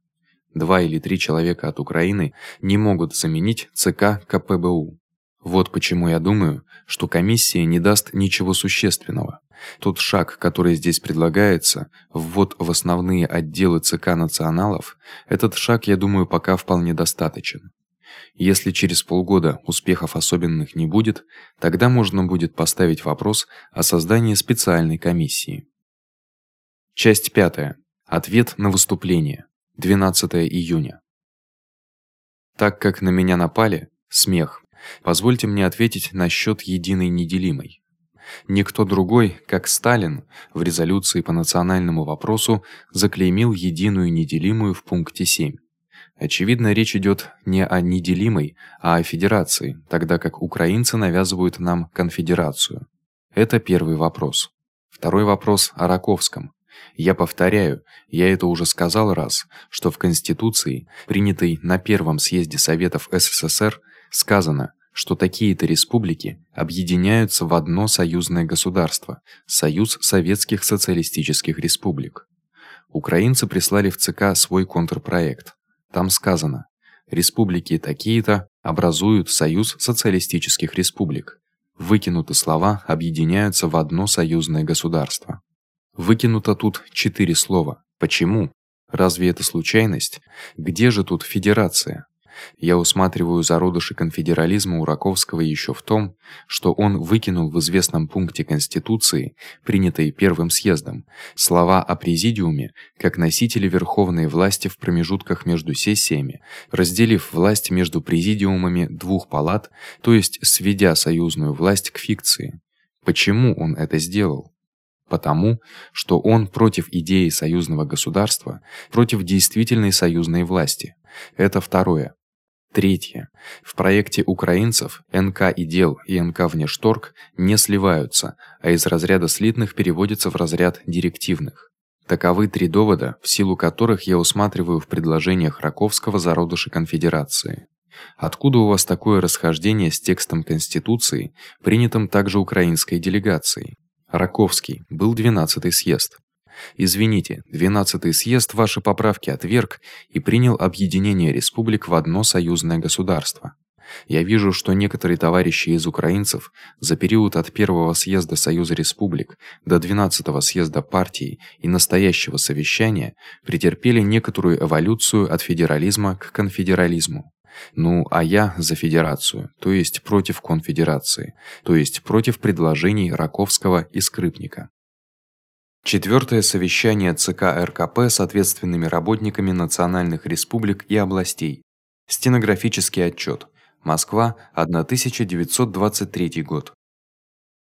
Два или три человека от Украины не могут заменить ЦК КПБУ. Вот почему я думаю, что комиссия не даст ничего существенного. Тот шаг, который здесь предлагается, ввод в основные отделы ЦК националов, этот шаг, я думаю, пока вполне достаточен. Если через полгода успехов особенных не будет, тогда можно будет поставить вопрос о создании специальной комиссии. Часть пятая. Ответ на выступление. 12 июня. Так как на меня напали, смех. Позвольте мне ответить насчёт единой неделимой. Никто другой, как Сталин, в резолюции по национальному вопросу заклеймил единую неделимую в пункте 7. Очевидно, речь идёт не о неделимой, а о федерации, тогда как украинцы навязывают нам конфедерацию. Это первый вопрос. Второй вопрос о Раковском. Я повторяю, я это уже сказал раз, что в Конституции, принятой на первом съезде Советов СССР, сказано, что такие-то республики объединяются в одно союзное государство Союз Советских Социалистических Республик. Украинцы прислали в ЦК свой контрпроект. Там сказано: республики такие-то образуют Союз Социалистических Республик. Выкинуты слова объединяются в одно союзное государство. Выкинуто тут четыре слова. Почему? Разве это случайность? Где же тут федерация? Я усматриваю зародыши конфедерализма у Раковского ещё в том, что он выкинул в известном пункте Конституции, принятой первым съездом, слова о президиуме как носителе верховной власти в промежутках между сессиями, разделив власть между президиумами двух палат, то есть сведя союзную власть к фикции. Почему он это сделал? Потому, что он против идеи союзного государства, против действительной союзной власти. Это второе. Третье. В проекте украинцев НК и дел и НК внешторг не сливаются, а из разряда слитных переводятся в разряд директивных. Таковы три довода, в силу которых я усматриваю в предложениях Раковского зародыши конфедерации. Откуда у вас такое расхождение с текстом Конституции, принятым также украинской делегацией? Раковский был 12-й съезд. Извините, 12-й съезд ваши поправки отверг и принял объединение республик в одно союзное государство. Я вижу, что некоторые товарищи из украинцев за период от первого съезда Союза республик до 12-го съезда партии и настоящего совещания претерпели некоторую эволюцию от федерализма к конфедерализму. Ну, а я за федерацию, то есть против конфедерации, то есть против предложений Раковского и Скрипника. Четвёртое совещание ЦК РКП с ответственными работниками национальных республик и областей. Стенографический отчёт. Москва, 1923 год.